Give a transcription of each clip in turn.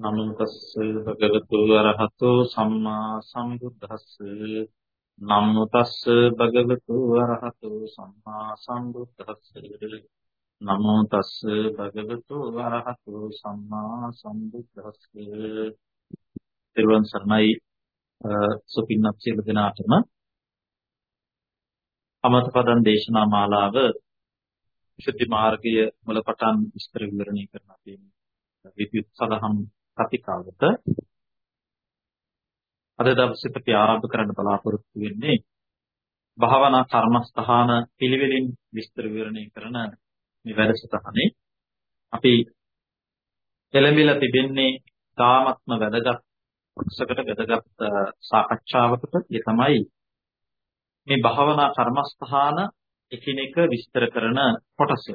නමෝ තස්ස භගවතු අරහතෝ සම්මා සම්බුද්දස්ස නමෝ තස්ස භගවතු අරහතෝ සම්මා සම්බුද්දස්ස නමෝ තස්ස භගවතු අරහතෝ සම්මා සම්බුද්දස්ස තිරුවන් සරණයි. සුපින්නත් සියලු දෙනාටම අමතපදන් දේශනා මාලාව විසුද්ධි මාර්ගය මුලපටන් විස්තර විවරණය කරන අපේ විද්‍යුත් සලහම් කතිකාවත අද දවසේ අපි ආරම්භ කරන්න බලාපොරොත්තු වෙන්නේ භාවනා කර්මස්ථාන පිළිවෙලින් විස්තර විවරණය කරන මේ වැඩසටහනේ අපි එළඹිලා තිබෙන්නේ තාමත්ම වැදගත් කොටසකට වැදගත් සාකච්ඡාවකට ඒ තමයි මේ භාවනා කර්මස්ථාන එකිනෙක විස්තර කරන කොටස.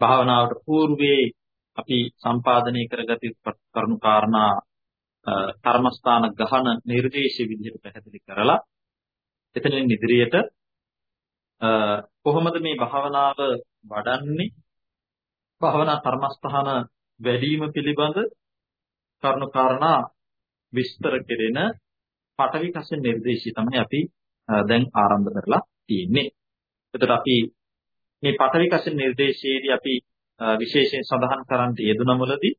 භාවනාවට పూర్වයේ අපි සම්පාදනය කරගත යුතු කරුණු කාරණා කර්මස්ථාන ගහන නිර්දේශ විදිහට පැහැදිලි කරලා එතනින් ඉදිරියට කොහොමද මේ භාවනාව වඩන්නේ භාවනා කර්මස්ථාන වැඩිම පිළිබඳ කරුණු කාරණා විස්තර කෙරෙන පටවි කස නිර්දේශي තමයි අපි දැන් ආරම්භ කරලා තියෙන්නේ. එතකොට අපි මේ පටවි කස නිර්දේශයේදී අපි විශේෂයෙන් සඳහන් කරන්නට යෙදුන මුලදී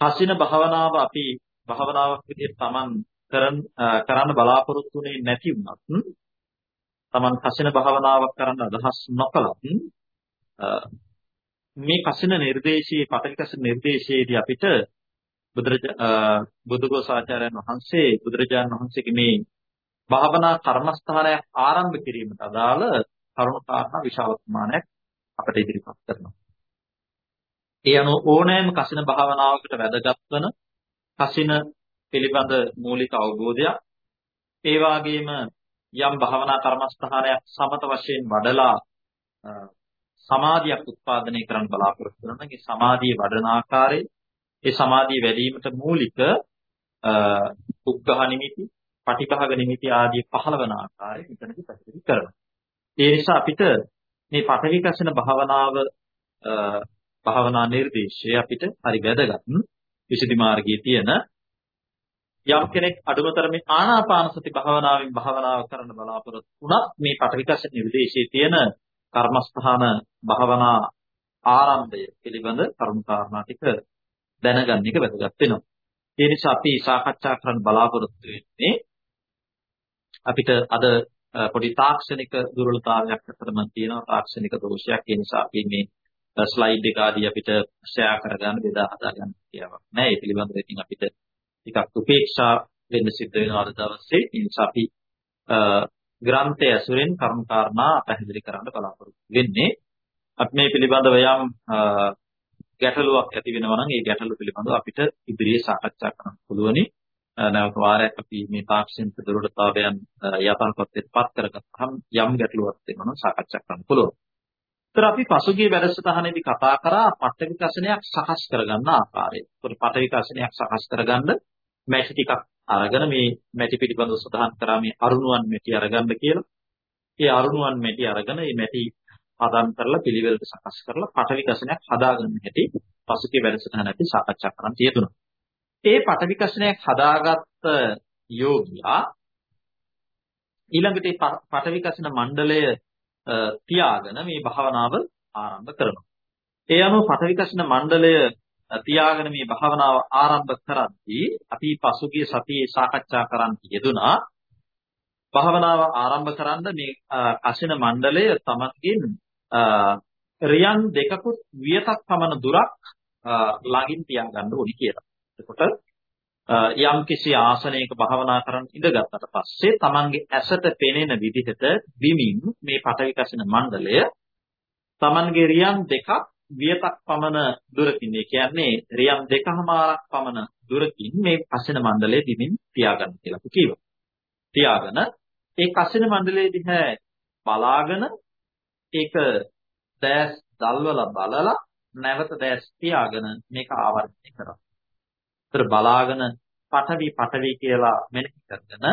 හසින භාවනාව අපි භාවනාවක් විදිහට Taman කරන් කරන්න බලාපොරොත්තු වෙන්නේ නැති වුණත් Taman හසින භාවනාවක් කරන්න අදහස් නොකලත් මේ කසින නිර්දේශයේ පටිකස නිර්දේශයේදී අපිට බුදුගෝසාචාර්යයන් වහන්සේ බුදුරජාණන් වහන්සේගේ මේ භාවනා කර්මස්ථානයක් ආරම්භ කිරීමට අදාළ කරුණු කාරණා විශාල ප්‍රමාණයක් අපට ඉදිරිපත් කරනවා. ඒ අනුව ඕනෑම කසින භාවනාවකට වැදගත් වන කසින පිළිබඳ මූලික අවබෝධයක් ඒ වගේම යම් භාවනා කර්මස්ථානයක් සමත වශයෙන් වඩලා සමාධියක් උත්පාදනය කරන්න බලාපොරොත්තු වෙනවා. ඒ සමාධිය වඩන ආකාරය, ඒ සමාධිය වැඩිවීමට මූලික උග්ඝහ නිමිති, පටිභාග නිමිති ආදී පහළවන ආකාරය මෙතනදී පැහැදිලි කරනවා. ඒ නිසා අපිට මේ පඨවි කසන භාවනාව භාවනා නිර්දේශය අපිට හරි වැදගත් විසුද්ධි මාර්ගයේ තියෙන යම් කෙනෙක් අඩුමතරමේ ආනාපාන සති භාවනාවෙන් භාවනාව කරන්න බලාපොරොත්තු වුණත් මේ පඨවි කසන නිර්දේශයේ තියෙන කර්මස්ථාන භාවනා ආරම්භය පිළිබඳ කරුණු කාරණා ටික දැනගන්න එක වැදගත් වෙනවා. ඒ නිසා අපි සාකච්ඡා කරන්න බලාපොරොත්තු වෙන්නේ අපිට අද පොඩි තාක්ෂණික දුර්වලතාවයක් අතරම තියෙනවා තාක්ෂණික දෝෂයක්. ඒ නිසා අපි මේ ස්ලයිඩ් එක ආදී අපිට ෂෙයා කරගන්න බෙදා හදා ගන්න කියාවක් නෑ ඒ පිළිබඳව ඉතින් අපිට ටිකක් උපේක්ෂා වෙන්න සිද්ධ වෙනවා අද දවසේ. ඒ නිසා අපි ග්‍රන්ථය ඇසුරෙන් කර්ම කාරණා පැහැදිලි කරන්න බලාපොරොත්තු වෙන්නේ. අපි මේ පිළිබඳව යම් ගැටලුවක් ඇති වෙනවා නම් ඒ ගැටලු පිළිබඳව අපිට ඉදිරියේ සාකච්ඡා කරන්න පුළුවනි. නැවත වාරයක් අපි මේ තාක්ෂණික දුර්වලතාවයන් යථාර්ථත්වයට පත් කරගත්තාම යම් ගැටලුවක් තියෙනවා නම් සාකච්ඡා කරන්න පුළුවන්. ඒතර අපි පසුගිය වැඩසටහනේදී කතා කරා පට්ඨ විකසනයක් සකස් කරගන්න ආකාරය. ඒතර පට්ඨ විකසනයක් සකස් කරගන්න මැටි ටිකක් අරගෙන මේ මැටි පිටිබඳව සඳහන් කරා මේ අරුණුවන් මැටි අරගන්න කියලා. ඒ අරුණුවන් මැටි අරගෙන මේ මැටි පදම් කරලා පිළිවෙලට සකස් කරලා පට්ඨ විකසනයක් හදාගන්න හැටි පසුගිය වැඩසටහනේදී සාකච්ඡා කරන්න තියදුණා. ඒ පටවිකෂණයක් හදාගත්ත යෝගියා ඊළඟට ඒ පටවිකෂණ මණ්ඩලය තියාගෙන මේ භාවනාව ආරම්භ කරනවා. ඒ අනුව පටවිකෂණ මණ්ඩලය තියාගෙන මේ භාවනාව ආරම්භ කරද්දී අපි පසුගිය සතියේ සාකච්ඡා කරන්න යෙදුනා භාවනාව ආරම්භ කරන්න මේ කසින මණ්ඩලය තමන්ගෙන් රියන් දෙකකුත් වියතක් පමණ දුරක් ළඟින් තියාගන්න ඕනි කියලා. එතකොට යම් කිසි ආසනයක භාවනා කරන් ඉඳගත්තට පස්සේ තමන්ගේ ඇසට පෙනෙන විදිහට බිමින් මේ පටවිකසන මණ්ඩලය තමන්ගේ රියන් දෙකක් වියතක් පමණ දුරකින් ඒ කියන්නේ රියන් දෙකමාරක් පමණ දුරකින් මේ කසින මණ්ඩලය බිමින් තියාගන්න කියලා කිව්වා. තියාගෙන ඒ කසින මණ්ඩලයේ දිහා බලාගෙන ඒක දැස් දල්වලා බලලා නැවත දැස් තියාගෙන මේක ආවර්තනය කරනවා. ඒතර බලාගෙන පඨවි පඨවි කියලා මෙනෙහි කරගෙන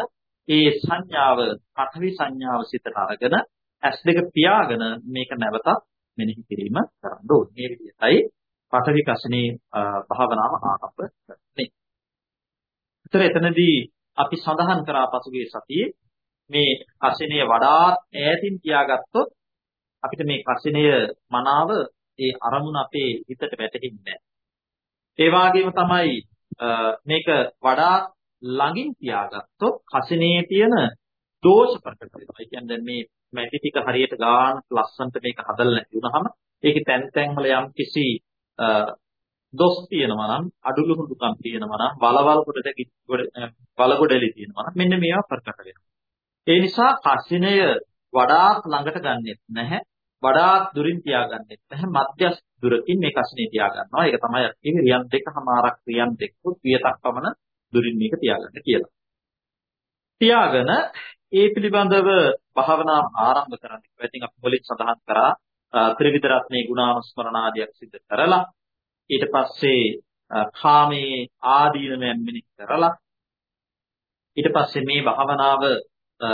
ඒ සංඥාව පඨවි සංඥාව සිතට අරගෙන S2 පියාගෙන මේක නැවතත් මෙනෙහි කිරීම කරන්න ඕනේ. මේ විදිහටයි පඨවි කසිනේ භාවනාව ආරම්භ කරන්නේ. ඒතර එතනදී අපි සඳහන් කරා පසුගිය සතියේ මේ කසිනය වඩා ඈතින් තියාගත්තොත් අපිට මේ කසිනය මනාව ඒ අරමුණ අපේ හිතට වැටෙන්නේ නැහැ. ඒ වගේම තමයි මේක වඩා ළඟින් තියාගත්තොත් කසිනේ තියෙන දෝෂ ප්‍රකට වෙනවා. ඒ කියන්නේ මේ මැටි ටික හරියට ගාන ලස්සන්ට මේක හදලා නැති වුනහම ඒකේ තැන් තැන් වල යම් කිසි දොස් තියෙනවා නම් අඩුලුහුඩුකම් තියෙනවා නම් වලවල් කොට වලගොඩලි තියෙනවා නම් මෙන්න මේවා ප්‍රකට වෙනවා. ඒ නිසා කසිනය වඩාත් ළඟට ගන්නෙත් නැහැ. වඩාත් දුරින් තියාගන්නෙත් නැහැ. මධ්‍යස් දුරකින් මේ කසිනේ තියාගන්නවා. ඒක තමයි අපි රියන් දෙකමාරක් රියන් දෙකකුත් වියතක් පමණ දුරින් මේක තියාගන්න කියලා. තියාගෙන ඒ පිළිබඳව භාවනාව ආරම්භ කරන්න. ඉතින් අපි මුලින් සඳහන් කරා ත්‍රිවිධ රත්නේ ගුණානුස්මරණ ආදියක් සිදු කරලා ඊට පස්සේ කාමයේ ආදීනමයන් මෙනෙහි කරලා ඊට පස්සේ මේ භාවනාව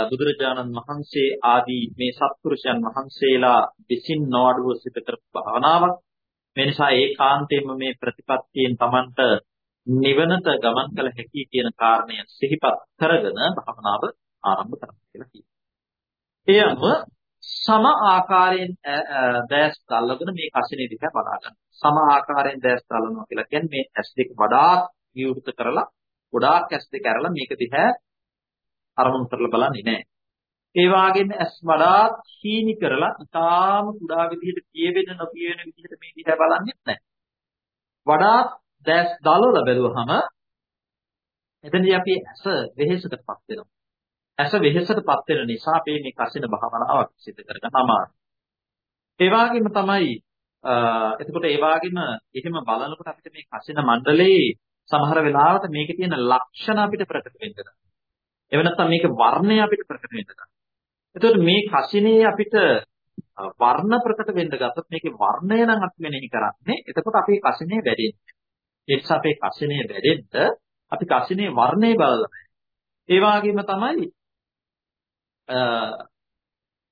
බුදුරජාණන් වහන්සේ ආදී මේ සත්පුරුෂයන් වහන්සේලා විසින් නොඅඩුව සිට කරපු භාවනාවක්. මේ නිසා ඒකාන්තයෙන්ම මේ ප්‍රතිපත්තියෙන් Tamanට නිවනට ගමන් කළ හැකි කියන කාරණය සිහිපත් කරගෙන භාවනාව ආරම්භ කරන්න කියලා කියනවා. එයම සම ආකාරයෙන් දැස් තල්ලගෙන මේ කසිනේ දිහා බලා ගන්න. සම ආකාරයෙන් දැස් තල්ලනවා කියලා කියන්නේ මේ ඇස් දෙක වඩාත් විවෘත කරලා ගොඩාක් ඇස් දෙක අරලා මේක දිහා අරමුණු කරලා බලන්නේ නැහැ. ඒ වගේම ඇස් වඩාත් හීනි කරලා ඉතාම කුඩා විදිහට පියවෙන නොපියවෙන විදිහට මේ දිහා බලන්නේත් නැහැ. වඩාත් දැස් දලවල බැලුවහම එතනදී අපි ඇස වෙහෙසටපත් වෙනවා. ඇස වෙහෙසටපත් වෙන නිසා අපේ මේ කසින භාවනාවක් සිදු කරගන්න අමාරුයි. ඒ වගේම තමයි එතකොට ඒ වගේම එහෙම බලනකොට අපිට මේ කසින මණ්ඩලයේ සමහර වෙලාවට මේකේ තියෙන ලක්ෂණ අපිට ප්‍රකට වෙන්න එව නැත්නම් මේක වර්ණය අපිට ප්‍රකට වෙන්න ගන්නවා. එතකොට මේ කසිනේ අපිට වර්ණ ප්‍රකට වෙන්න ගත්තොත් මේකේ වර්ණය නම් අපි මෙනෙහි කරන්නේ. එතකොට අපේ කසිනේ වැඩෙන්නේ. ඒ නිසා අපේ කසිනේ වැඩෙන්න අපි කසිනේ වර්ණය බලලා ඒ වගේම තමයි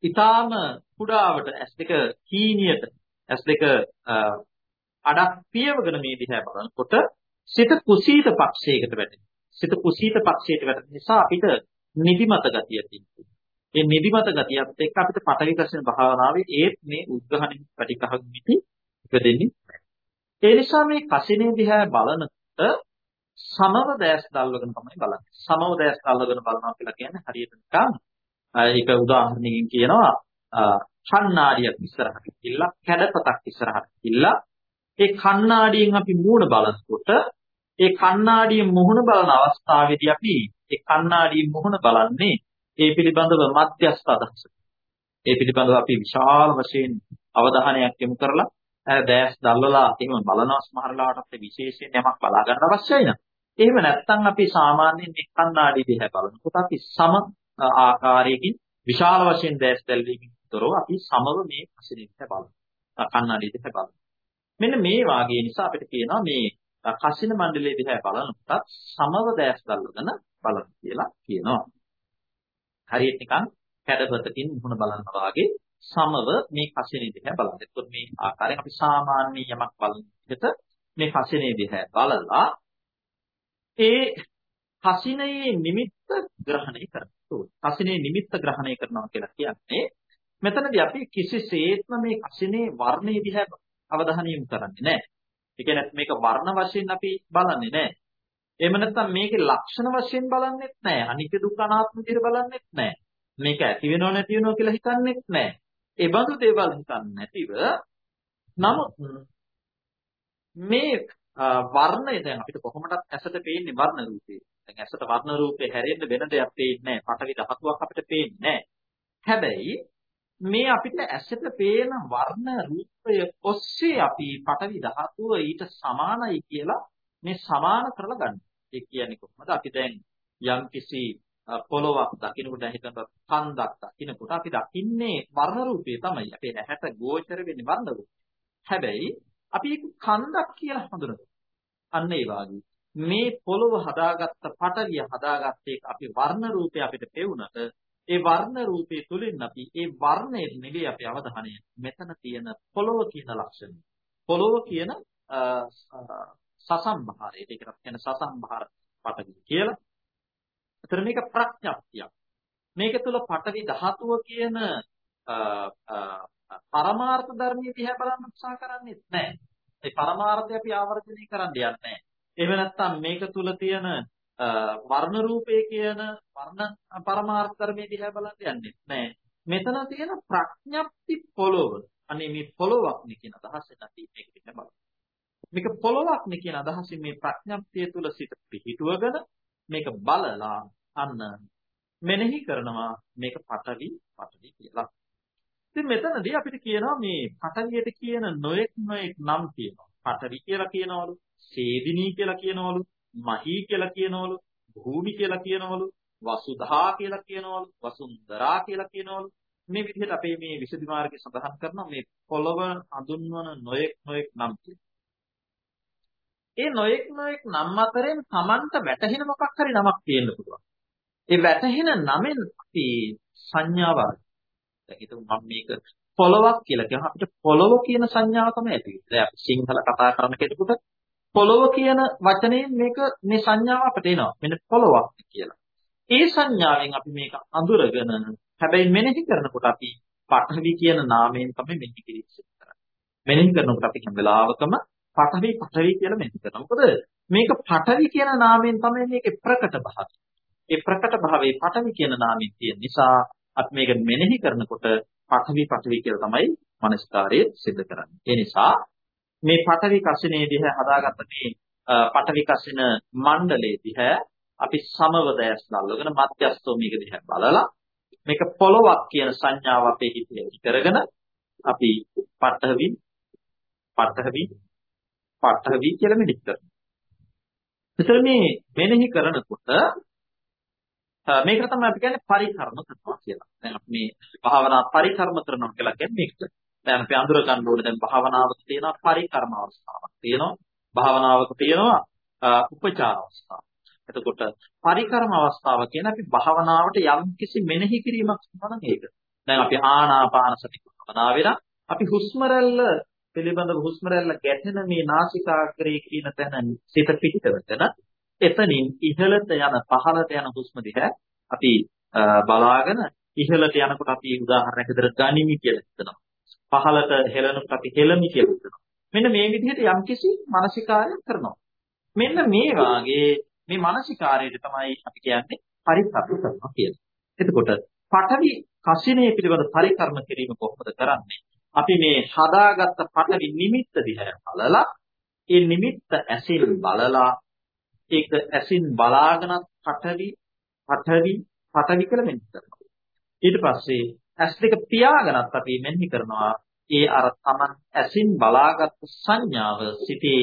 ඊටාම කුඩාවට S2 කීනියට S2 අඩක් පියවගෙන මේ දිහා බලනකොට සිත කුසීත පක්ෂයකට වැටෙනවා. සිත කුසීත පක්ෂයට වැටෙන නිසා අපිට නිදිමත ගතිය තියෙනවා. ඒ නිදිමත ගතියත් එක්ක අපිට පටවි කසින භාවනාවේ ඒත් මේ උද්ඝහණය ප්‍රතිකහගමිති ඉපදෙන්නේ ඒ නිසා මේ කසිනේ දිහා බලනකොට සමව දැස් දැල්වගෙන තමයි බලන්නේ. සමව දැස් දැල්වගෙන බලනවා කියලා කියන්නේ හරියට නිකන් ඒක උදාහරණයකින් කියනවා කණ්ණාඩියක් ඉස්සරහට ගිහිල්ලා කැඩපතක් ඉස්සරහට ගිහිල්ලා ඒ කණ්ණාඩියෙන් අපි මූණ බලනකොට ඒ කණ්ණාඩියේ මුහුණ බලන අවස්ථාවේදී අපි ඒ කණ්ණාඩියේ මුහුණ බලන්නේ ඒ පිළිබඳව මධ්‍යස්ථ අදහස. ඒ පිළිබඳව අපි විශාල වශයෙන් අවධානයක් යොමු කරලා දැස් දල්වලා එහෙම බලනවා සමහරලාටත් විශේෂයෙන් යමක් බලා ගන්න අවශ්‍යයි නේද? එහෙම නැත්නම් අපි සාමාන්‍යයෙන් එක් කණ්ණාඩිය දිහා බලනකොට අපි සම ආකාරයකින් විශාල වශයෙන් දැස් දැල්වීමකින් තොරව අපි සමව මේ අසිරිත බලනවා. කණ්ණාඩිය දිහා බලනවා. මෙන්න මේ වාගේ නිසා අපිට කියනවා මේ කසින මණ්ඩලයේ දිහා බලනකොටත් සමව දැස් දල්වගෙන බලන්න කියලා කියනවා. හරියට නිකන් කැඩපතකින් මුහුණ බලනවා වගේ සමව මේ කසිනේ දිහා බලන්න. එතකොට මේ ආකාරයෙන් අපි සාමාන්‍ය යමක් බලන විදිහට මේ කසිනේ දිහා බලලා ඒ කසිනේ නිමිත්ත ග්‍රහණය කරනවා. කසිනේ නිමිත්ත ග්‍රහණය කරනවා කියලා කියන්නේ මෙතනදී අපි කිසිසේත්ම මේ කසිනේ වර්ණය දිහා අවධානය යොමු කරන්නේ නැහැ. ඒ කියන්නේ මේක වර්ණ වශයෙන් අපි බලන්නේ නැහැ. එහෙම නැත්නම් මේකේ ලක්ෂණ වශයෙන් බලන්නෙත් නැහැ. අනිත්‍ය දුක්ඛ අනාත්ම විදිහට බලන්නෙත් නැහැ. මේක ඇති වෙනව නැති වෙනව කියලා හිතන්නෙත් නැහැ. ඒ බඳු දේවල් හිතන්නේ නැතිව නමුත් මේ වර්ණය දැන් අපිට කොහොමදත් ඇසට පේන්නේ වර්ණ රූපේ. දැන් ඇසට වර්ණ රූපේ හැරෙන්න වෙන දෙයක් පේන්නේ නැහැ. පටවි ධාතුවක් අපිට පේන්නේ නැහැ. හැබැයි මේ අපිට ඇසට පේන වර්ණ රූපය ඔස්සේ අපි පටවි ධාතුව ඊට සමානයි කියලා මේ සමාන කරලා ගන්න. ඒ කියන්නේ කොහොමද? අපි දැන් යම්කිසි පොළොවක් දකින්නකොට හිතන කන්දක් දකින්නකොට අපි දකින්නේ වර්ණ රූපේ තමයි. අපේ ඇහැට ගෝචර වෙන්නේ වර්ණ රූපය. හැබැයි අපි ඒක කන්දක් කියලා හඳුනනවා. අන්න ඒ වාගේ. මේ පොළොව හදාගත්ත පටවිය හදාගත්ත එක අපි වර්ණ රූපේ අපිට පෙවුනට ඒ වර්ණ රූපේ තුලින් අපි ඒ වර්ණයට නෙවෙයි අපි අවධානය මෙතන තියෙන පොළොව කියන ලක්ෂණය. පොළොව කියන සසම්භාරයට ඒකට කියන සසම්භාර පටවි කියලා. ඒතර මේක ප්‍රඥප්තියක්. මේක තුල පටවි ධාතුව කියන පරමාර්ථ ධර්මයේ දිහා බලන්න උත්සාහ කරන්නේ නැහැ. ඒ පරමාර්ථය අපි ආවර්ජනය කරන්න යන්නේ නැහැ. එහෙම නැත්නම් මේක තුල තියෙන වර්ණ රූපේ කියන වර්ණ පරමාර්ථ ධර්මයේ දිහා බලන්න යන්නේ නැහැ. මෙතන තියෙන ප්‍රඥප්ති පොළොව. අනේ මේ පොළොවක් නේ කියන අදහසෙන් අපි මේක දිහා බලමු. මේක පොළොවක් නේ කියන අදහසින් මේ ප්‍රඥප්තිය තුල සිට පිහිටුවගෙන මේක බලලා අන්න මෙනෙහි කරනවා මේක පටවි පටවි කියලා. ඉතින් මෙතනදී අපිට කියනවා මේ පටවියට කියන නොයෙක් නොයෙක් නම් තියෙනවා. පටවි කියලා කියනවලු, සේදිනී කියලා කියනවලු, මහී කියලා කියනවලු, භූමි කියලා කියනවලු, වසුධා කියලා කියනවලු, වසුන්දරා කියලා කියනවලු. මේ විදිහට අපේ මේ විසුද්ධි මාර්ගයේ සඳහන් කරනවා මේ පොළව හඳුන්වන නොයෙක් නොයෙක් නම් ඒ නොයෙක් නොයෙක් නම් අතරින් Tamanට වැටහෙන මොකක් හරි නමක් තියෙන්න පුළුවන්. ඒ වැටහෙන නමෙන් අපි සංඥාව දැන් හිතමු මම මේක පොළවක් කියලා කියනවා අපිට පොළව කියන සංඥාව තමයි ඇති වෙන්නේ. දැන් අපි සිංහල කතා කරන කෙනෙකුට පොළව කියන වචනයෙන් මේක මේ සංඥාව අපිට එනවා. මෙන්න පොළවක් කියලා. ඒ සංඥාවෙන් අපි මේක අඳුරගෙන හැබැයි මෙනෙහි කරනකොට අපි පඨවි කියන නාමයෙන් තමයි මෙනෙහි කිරීම කරන්නේ. මෙනෙහි කරනකොට අපි හැම වෙලාවකම පඨවි පඨවි කියලා මෙනෙහි කරනවා. මොකද මේක පඨවි කියන නාමයෙන් තමයි මේකේ ප්‍රකට භාවය. ඒ ප්‍රකට භාවයේ පඨවි කියන නාමයෙන් තියෙන නිසා අපි මේක මෙනෙහි කරනකොට පඨවි පඨවි කියලා තමයි මනස්කාරය සිද්ධ කරන්නේ. ඒ නිසා මේ පඨවි කසිනේ දිහා හදාගත්ත මේ පඨවි කසින මණ්ඩලයේ දිහා අපි සමව දැස් නල්ලගෙන මධ්‍යස්තෝ මේක දිහා බලලා මේක පොළොවක් කියන සංඥාව අපේ හිතේ කරගෙන අපි පඨවි පඨවි පඨවි කියලා මෙනෙහි කරනවා. එතන මේ මෙනෙහි කරනකොට මේකට තමයි අපි කියන්නේ පරිකර්ම කරනවා කියලා. දැන් අපි මේ භාවනා පරිකර්ම කරනවා කියලා කියන්නේ මේකට. දැන් අපි අඳුර ගන්න ඕනේ දැන් භාවනාවක තියෙනවා පරිකර්ම අවස්ථාවක් තියෙනවා. භාවනාවක තියෙනවා උපචාර අවස්ථාවක්. එතකොට පරිකර්ම අවස්ථාව කියන අපි භාවනාවට යම් කිසි මෙනෙහි කිරීමක් කරනවා මේක. දැන් අපි ආනාපාන සති භාවනාවේ අපි හුස්ම රැල්ල පිළිබඳව හුස්ම රැල්ල ගැටෙන මේ නාසිකාග්‍රේ කියන තැන සිත පිහිටවතන එතනින් ඉහළට යන පහළට යන හුස්ම දිහා අපි බලාගෙන ඉහළට යනකොට අපි උදාහරණයක් විදිහට ගනිමි කියලා හිතනවා. පහළට හෙලනකොට අපි හෙලමි කියලා හිතනවා. මෙන්න මේ විදිහට යම්කිසි මානසිකාරයක් කරනවා. මෙන්න මේ වාගේ මේ මානසිකාරයට තමයි අපි කියන්නේ පරිකර්ම කරනවා කියලා. එතකොට පඨවි කසිනේ පිළිබඳ පරිකර්ම කිරීම කොහොමද කරන්නේ? අපි මේ හදාගත්ත පඨවි නිමිත්ත දිහා බලලා ඒ නිමිත්ත ඇසින් බලලා ඒක ඇසින් බලාගෙන පඨවි පඨවි පඨවි කියලා මෙනෙහි කරනවා. ඊට පස්සේ ඇස් දෙක පියාගෙනත් අපි මෙනෙහි කරනවා. ඒ අර තමන් ඇසින් බලාගත් සංඥාව සිටේ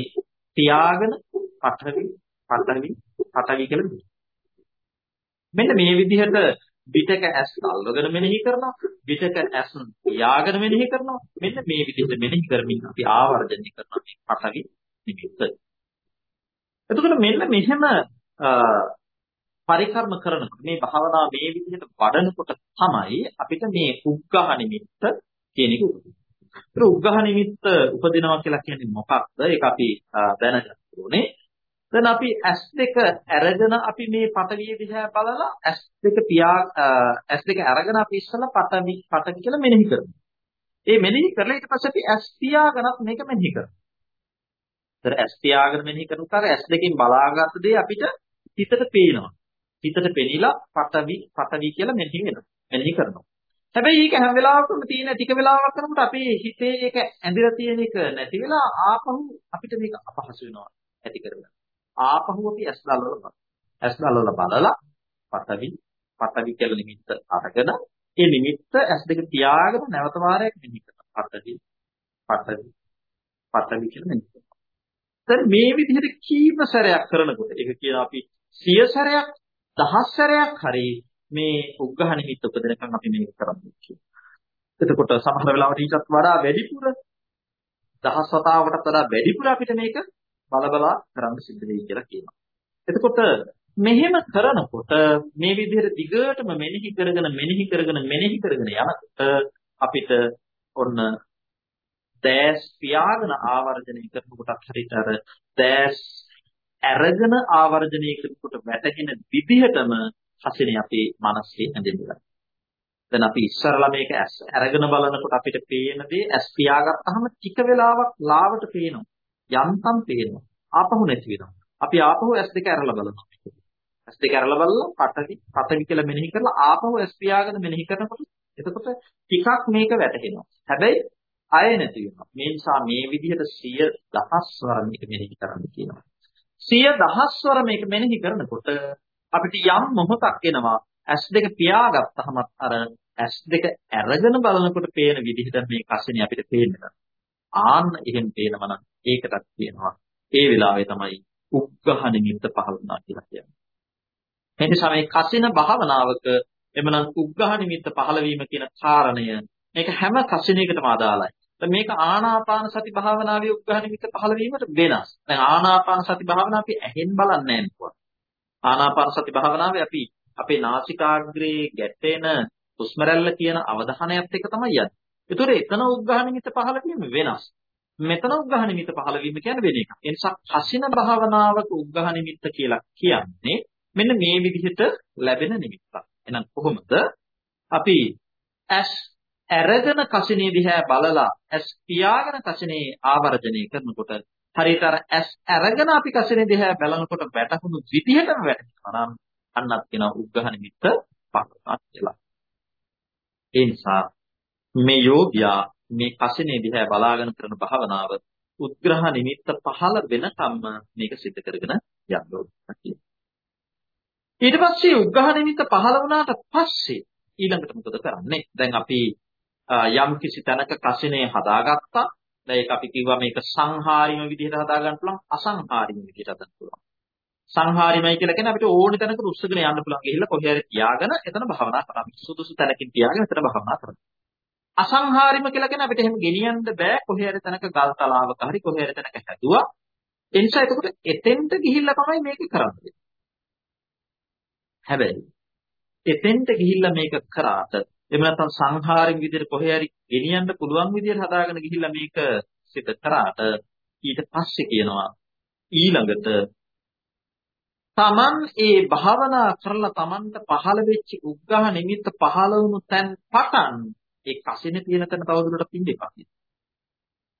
තියාගෙන පඨවි පඨවි පඨවි කියලා මෙන්න මේ විදිහට පිටක ඇස් අල්ලගෙන මෙනෙහි කරනවා පිටක ඇස් පියාගෙන මෙනෙහි කරනවා මෙන්න මේ විදිහට මෙනෙහි කරමින් අපි ආවර්ජනය කරනවා මේ පඨවි නිමිත්ත එතකොට මෙන්න මෙහෙම පරිකර්ම කරනකොට මේ භාවනාව මේ විදිහට වඩනකොට තමයි අපිට මේ උග්ඝහ නිමිත්ත කියන එක උපදින්නේ. ඒක උග්ඝහ නිමිත්ත උපදිනවා කියලා කියන්නේ මොකක්ද? ඒක අපි දැනගන්න ඕනේ. දැන් අපි S2 අරගෙන අපි මේ පටවිය දිහා බලලා S2 පියා S2 අරගෙන අපි ඉස්සලා පටවි පටවි කියලා මෙනෙහි කරමු. ඒ මෙනෙහි කරලා ඊට පස්සේ අපි S පියාගෙනත් මේක මෙනෙහි කරමු. ඒතර S තියාගෙන මෙනෙහි කරනකොට S දෙකෙන් බලාගත්ත දේ අපිට හිතට පේනවා. හිතට පෙනිලා පතවි පතවි කියලා මෙනෙහි වෙනවා. මෙනෙහි කරනවා. හැබැයි ඒක හැම වෙලාවකම තියෙන ටික වෙලාවක් කරනකොට අපේ හිතේ ඒක ඇඳිලා තියෙන එක නැති වෙලා ආපහු අපිට මේක අපහසු වෙනවා ඇති කරගන්න. ආපහු අපි S දල්වල S දල්වල බලලා පතවි පතවි කියලා නිමිත්ත අරගෙන ඒ නිමිත්ත S දෙක තියාගෙන නැවත වාරයක් මෙනෙහි කරනවා. පතවි පතවි පතවි කියලා මෙනෙහි කරනවා. දැන් මේ විදිහට කීප සැරයක් කරනකොට ඒක කියන අපි සිය සැරයක් දහස් සැරයක් හරි මේ උග්ඝහ නිමිත්ත උපදිනකන් අපි මේක කරන්නේ කියලා. එතකොට සමහර වෙලාවට ඊටත් වඩා වැඩිපුර දහස් වතාවකටත් වඩා වැඩිපුර අපිට මේක බලබලා කරන්න සිද්ධ වෙයි කියලා කියනවා. එතකොට මෙහෙම කරනකොට මේ විදිහට දිගටම මෙනෙහි කරගෙන මෙනෙහි කරගෙන මෙනෙහි කරගෙන යනකොට අපිට ඔන්න දැස් පියාගෙන ආවර්ජනය කරනකොටත් හරියට අර දැස් අරගෙන ආවර්ජනය කරනකොට වැටෙන විදිහටම හසිනේ අපේ මනසේ ඇඳෙනවා. දැන් අපි ඉස්සරලා මේක ඇස් අරගෙන බලනකොට අපිට පේන දේ ඇස් පියාගත්තාම ටික වෙලාවක් ලාවට පේනවා. යන්තම් පේනවා. ආපහු නැති වෙනවා. අපි ආපහු ඇස් දෙක අරලා බලනවා. ඇස් දෙක අරලා බලලා පටවි පටවි කියලා මෙනෙහි කරලා ආපහු ඇස් පියාගෙන මෙනෙහි කරනකොට එතකොට ටිකක් මේක වැටහෙනවා. හැබැයි අය නැති වෙනවා. මේ නිසා මේ විදිහට සිය දහස් වර මේක මෙනෙහි කරන්න කියනවා. සිය දහස් වර මේක මෙනෙහි කරනකොට අපිට යම් මොහොතක් එනවා ඇස් දෙක පියාගත්තහම අර ඇස් දෙක අරගෙන බලනකොට පේන විදිහට මේ කසිනේ අපිට පේන්නේ. ආන්න එහෙම පේනවා නම් ඒකටත් කියනවා. ඒ වෙලාවේ තමයි උග්ඝහ නිමිත්ත පහළ වුණා කියලා කියන්නේ. එනිසා මේ කසින භාවනාවක එමනම් උග්ඝහ නිමිත්ත පහළ වීම කියන කාරණය මේක හැම කසිනයකටම අදාළයි. මේක ආනාපාන සති භාවනාවේ උග්ඝහ නිමිත්ත පහළ වීමට වෙනස්. දැන් ආනාපාන සති භාවනාව අපි ඇහෙන් බලන්නේ නැහැ ආනාපාන සති භාවනාවේ අපි අපේ නාසිකාග්‍රේ ගැටෙන හුස්ම රැල්ල කියන අවධානයත් එක්ක තමයි යන්නේ. ඒතකොට එතන උග්ඝහ නිමිත්ත පහළ වීම වෙනස්. මෙතන උග්ඝහ නිමිත්ත පහළ වීම කියන්නේ වෙන එකක්. ඒ නිසා හසින භාවනාවක උග්ඝහ නිමිත්ත කියලා කියන්නේ මෙන්න මේ විදිහට ලැබෙන නිමිත්තක්. එහෙනම් කොහොමද අපි ඇස් අරගෙන කසිනේ දිහා බලලා ඇස් පියාගෙන කසිනේ ආවර්ජනය කරනකොට හරියට අර ඇස් අරගෙන අපි කසිනේ දිහා බලනකොට වැටහුණු විදිහටම වැටෙනවා නම් අන්නත් කියන උග්ඝහ නිමිත්ත පහළක් කියලා. ඒ නිසා මේ යෝග්‍යයා මේ කසිනේ දිහා බලාගෙන කරන භාවනාව උද්ග්‍රහ නිමිත්ත පහළ වෙනකම්ම මේක සිද්ධ කරගෙන යන්න ඕනේ. ඊට පස්සේ උග්ඝහ නිමිත්ත පහළ වුණාට පස්සේ ඊළඟට මොකද කරන්නේ? දැන් අපි යම් කිසි තැනක කසිනේ හදාගත්තා. දැන් ඒක අපි කිව්වා මේක සංහාරිම විදිහට හදාගන්න පුළුවන් අසංහාරිම විදිහට හදන්න පුළුවන්. සංහාරිමයි කියලා කියන්නේ අපිට ඕනි තැනකට උස්සගෙන යන්න පුළුවන්. ගිහිල්ලා කොහේ හරි තියාගෙන එතන භාවනා කරන්න. සුදුසු තැනකින් තියාගෙන එතන භාවනා කරන්න. අසංහාරිම කියලා කියන්නේ අපිට එහෙම ගෙනියන්න බෑ කොහේ හරි තැනක ගල් තලාවක හරි කොහේ හරි තැනක හැදුවා. ඒ නිසා එතකොට එතෙන්ට ගිහිල්ලා තමයි මේක කරන්නේ. හැබැයි එතෙන්ට ගිහිල්ලා මේක කරාට එහෙම නැත්නම් සංහාරික විදිහට කොහේ හරි ගෙනියන්න පුළුවන් විදිහට හදාගෙන ගිහිල්ලා මේක සිත කරාට ඊට පස්සේ කියනවා ඊළඟට තමන් ඒ භාවනා කරලා තමන්ට පහළ වෙච්ච උග්ඝහ නිමිත්ත පහළ වුණු තැන් පටන් ඒ කසිනේ තියෙන තැන තවදුරටත් ඉන්න එපා.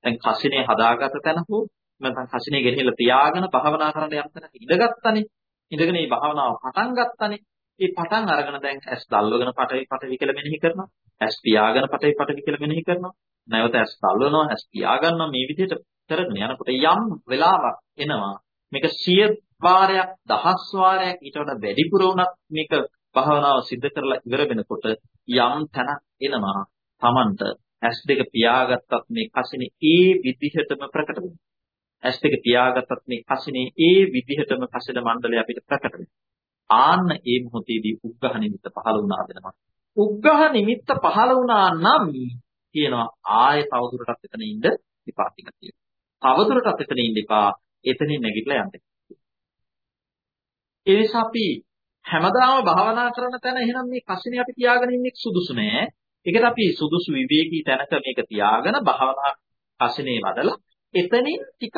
දැන් කසිනේ හදාගත්ත තැන හෝ නැත්නම් කසිනේ ගෙනහිලා තියාගෙන භාවනා කරන්න යම් තැනක ඉඳගත්තානේ. ඉඳගෙන මේ භාවනාව පටන් ගත්තානේ. මේ පටන් අරගෙන දැන් ඇස් දල්වගෙන පටවි පටවි කියලා මෙනෙහි කරනවා. ඇස් පියාගෙන පටවි පටවි කියලා මෙනෙහි කරනවා. නැවත ඇස් දල්වනවා, ඇස් පියාගන්නවා මේ විදිහට කරගෙන යනකොට යම් වෙලාවක් එනවා. මේක සිය වාරයක්, දහස් වාරයක් ඊට වඩා වැඩිපුර වුණත් මේක භාවනාව සිද්ධ කරලා ඉවර වෙනකොට යම් තැනක් එනවා Tamanට ඇස් දෙක පියාගත්තත් මේ කසිනේ ඒ විදිහටම ප්‍රකට වෙනවා. ඇස් දෙක පියාගත්තත් මේ කසිනේ ඒ විදිහටම කසින මණ්ඩලය අපිට ප්‍රකට වෙනවා. ආන්න ඒ මොහොතේදී උග්ඝහ නිමිත්ත පහළ වුණා දෙනවා. උග්ඝහ නිමිත්ත පහළ වුණා නම් කියනවා ආයෙ තවදුරටත් එතන ඉන්න එපා කියලා. තවදුරටත් එතන ඉන්න එපා. එතනින් නැගිටලා යන්න. ඒ නිසා අපි හැමදාම භාවනා කරන තැන එහෙනම් මේ කසිනේ අපි තියාගෙන ඉන්නේ සුදුසු නෑ. ඒකට අපි සුදුසු විවේකී තැනක මේක තියාගෙන භාවනා කසිනේ වඩලා එතනින් ටිකක්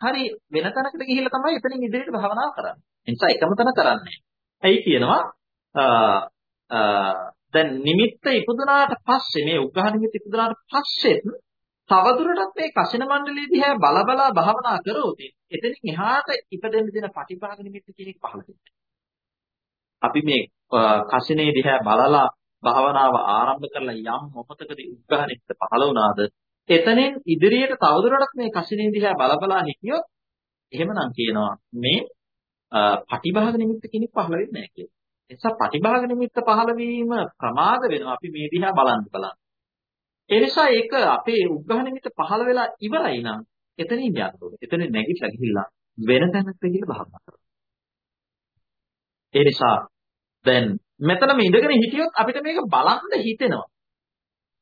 හරි වෙන තැනකට ගිහිල්ලා තමයි එතනින් ඉදිරියට භාවනා කරන්නේ. ඒ නිසා එකම තැන කරන්නේ. ඇයි කියනවා දැන් නිමිත්ත ඉපදුනාට පස්සේ මේ උග්ඝහ නිමිත්ත ඉපදුනාට පස්සෙත් තවදුරටත් මේ කසින මණ්ඩලයේ දිහා බල බලා භාවනා කරොත් එතනින් එහාට ඉපදෙන්න දෙන පටිභාග නිමිත්ත කියන එක පහළ වෙනවා. අපි මේ කසිනේ දිහා බලලා භාවනාව ආරම්භ කරලා යම් මොහොතකදී උග්ඝහ නිමිත්ත පහළ වුණාද එතනින් ඉදිරියට තවදුරටත් මේ කසිනේ දිහා බල බලා හිටියොත් එහෙමනම් කියනවා මේ පටිභාග නිමිත්ත කෙනෙක් පහළ වෙන්නේ නැහැ කියලා. ඒ නිසා පටිභාග නිමිත්ත පහළ වීම ප්‍රමාද වෙනවා අපි මේ දිහා බලන්න බලන්න. ඒ නිසා ඒක අපේ උග්ඝහ නිමිත්ත පහළ වෙලා ඉවරයි නම් එතනින් යන්න ඕනේ. එතනින් නැගිටලා ගිහිල්ලා වෙන තැනකට ගිහිල්ලා භාවනා කරන්න. ඒ නිසා දැන් මෙතනම ඉඳගෙන හිටියොත් අපිට මේක බලන්න හිතෙනවා.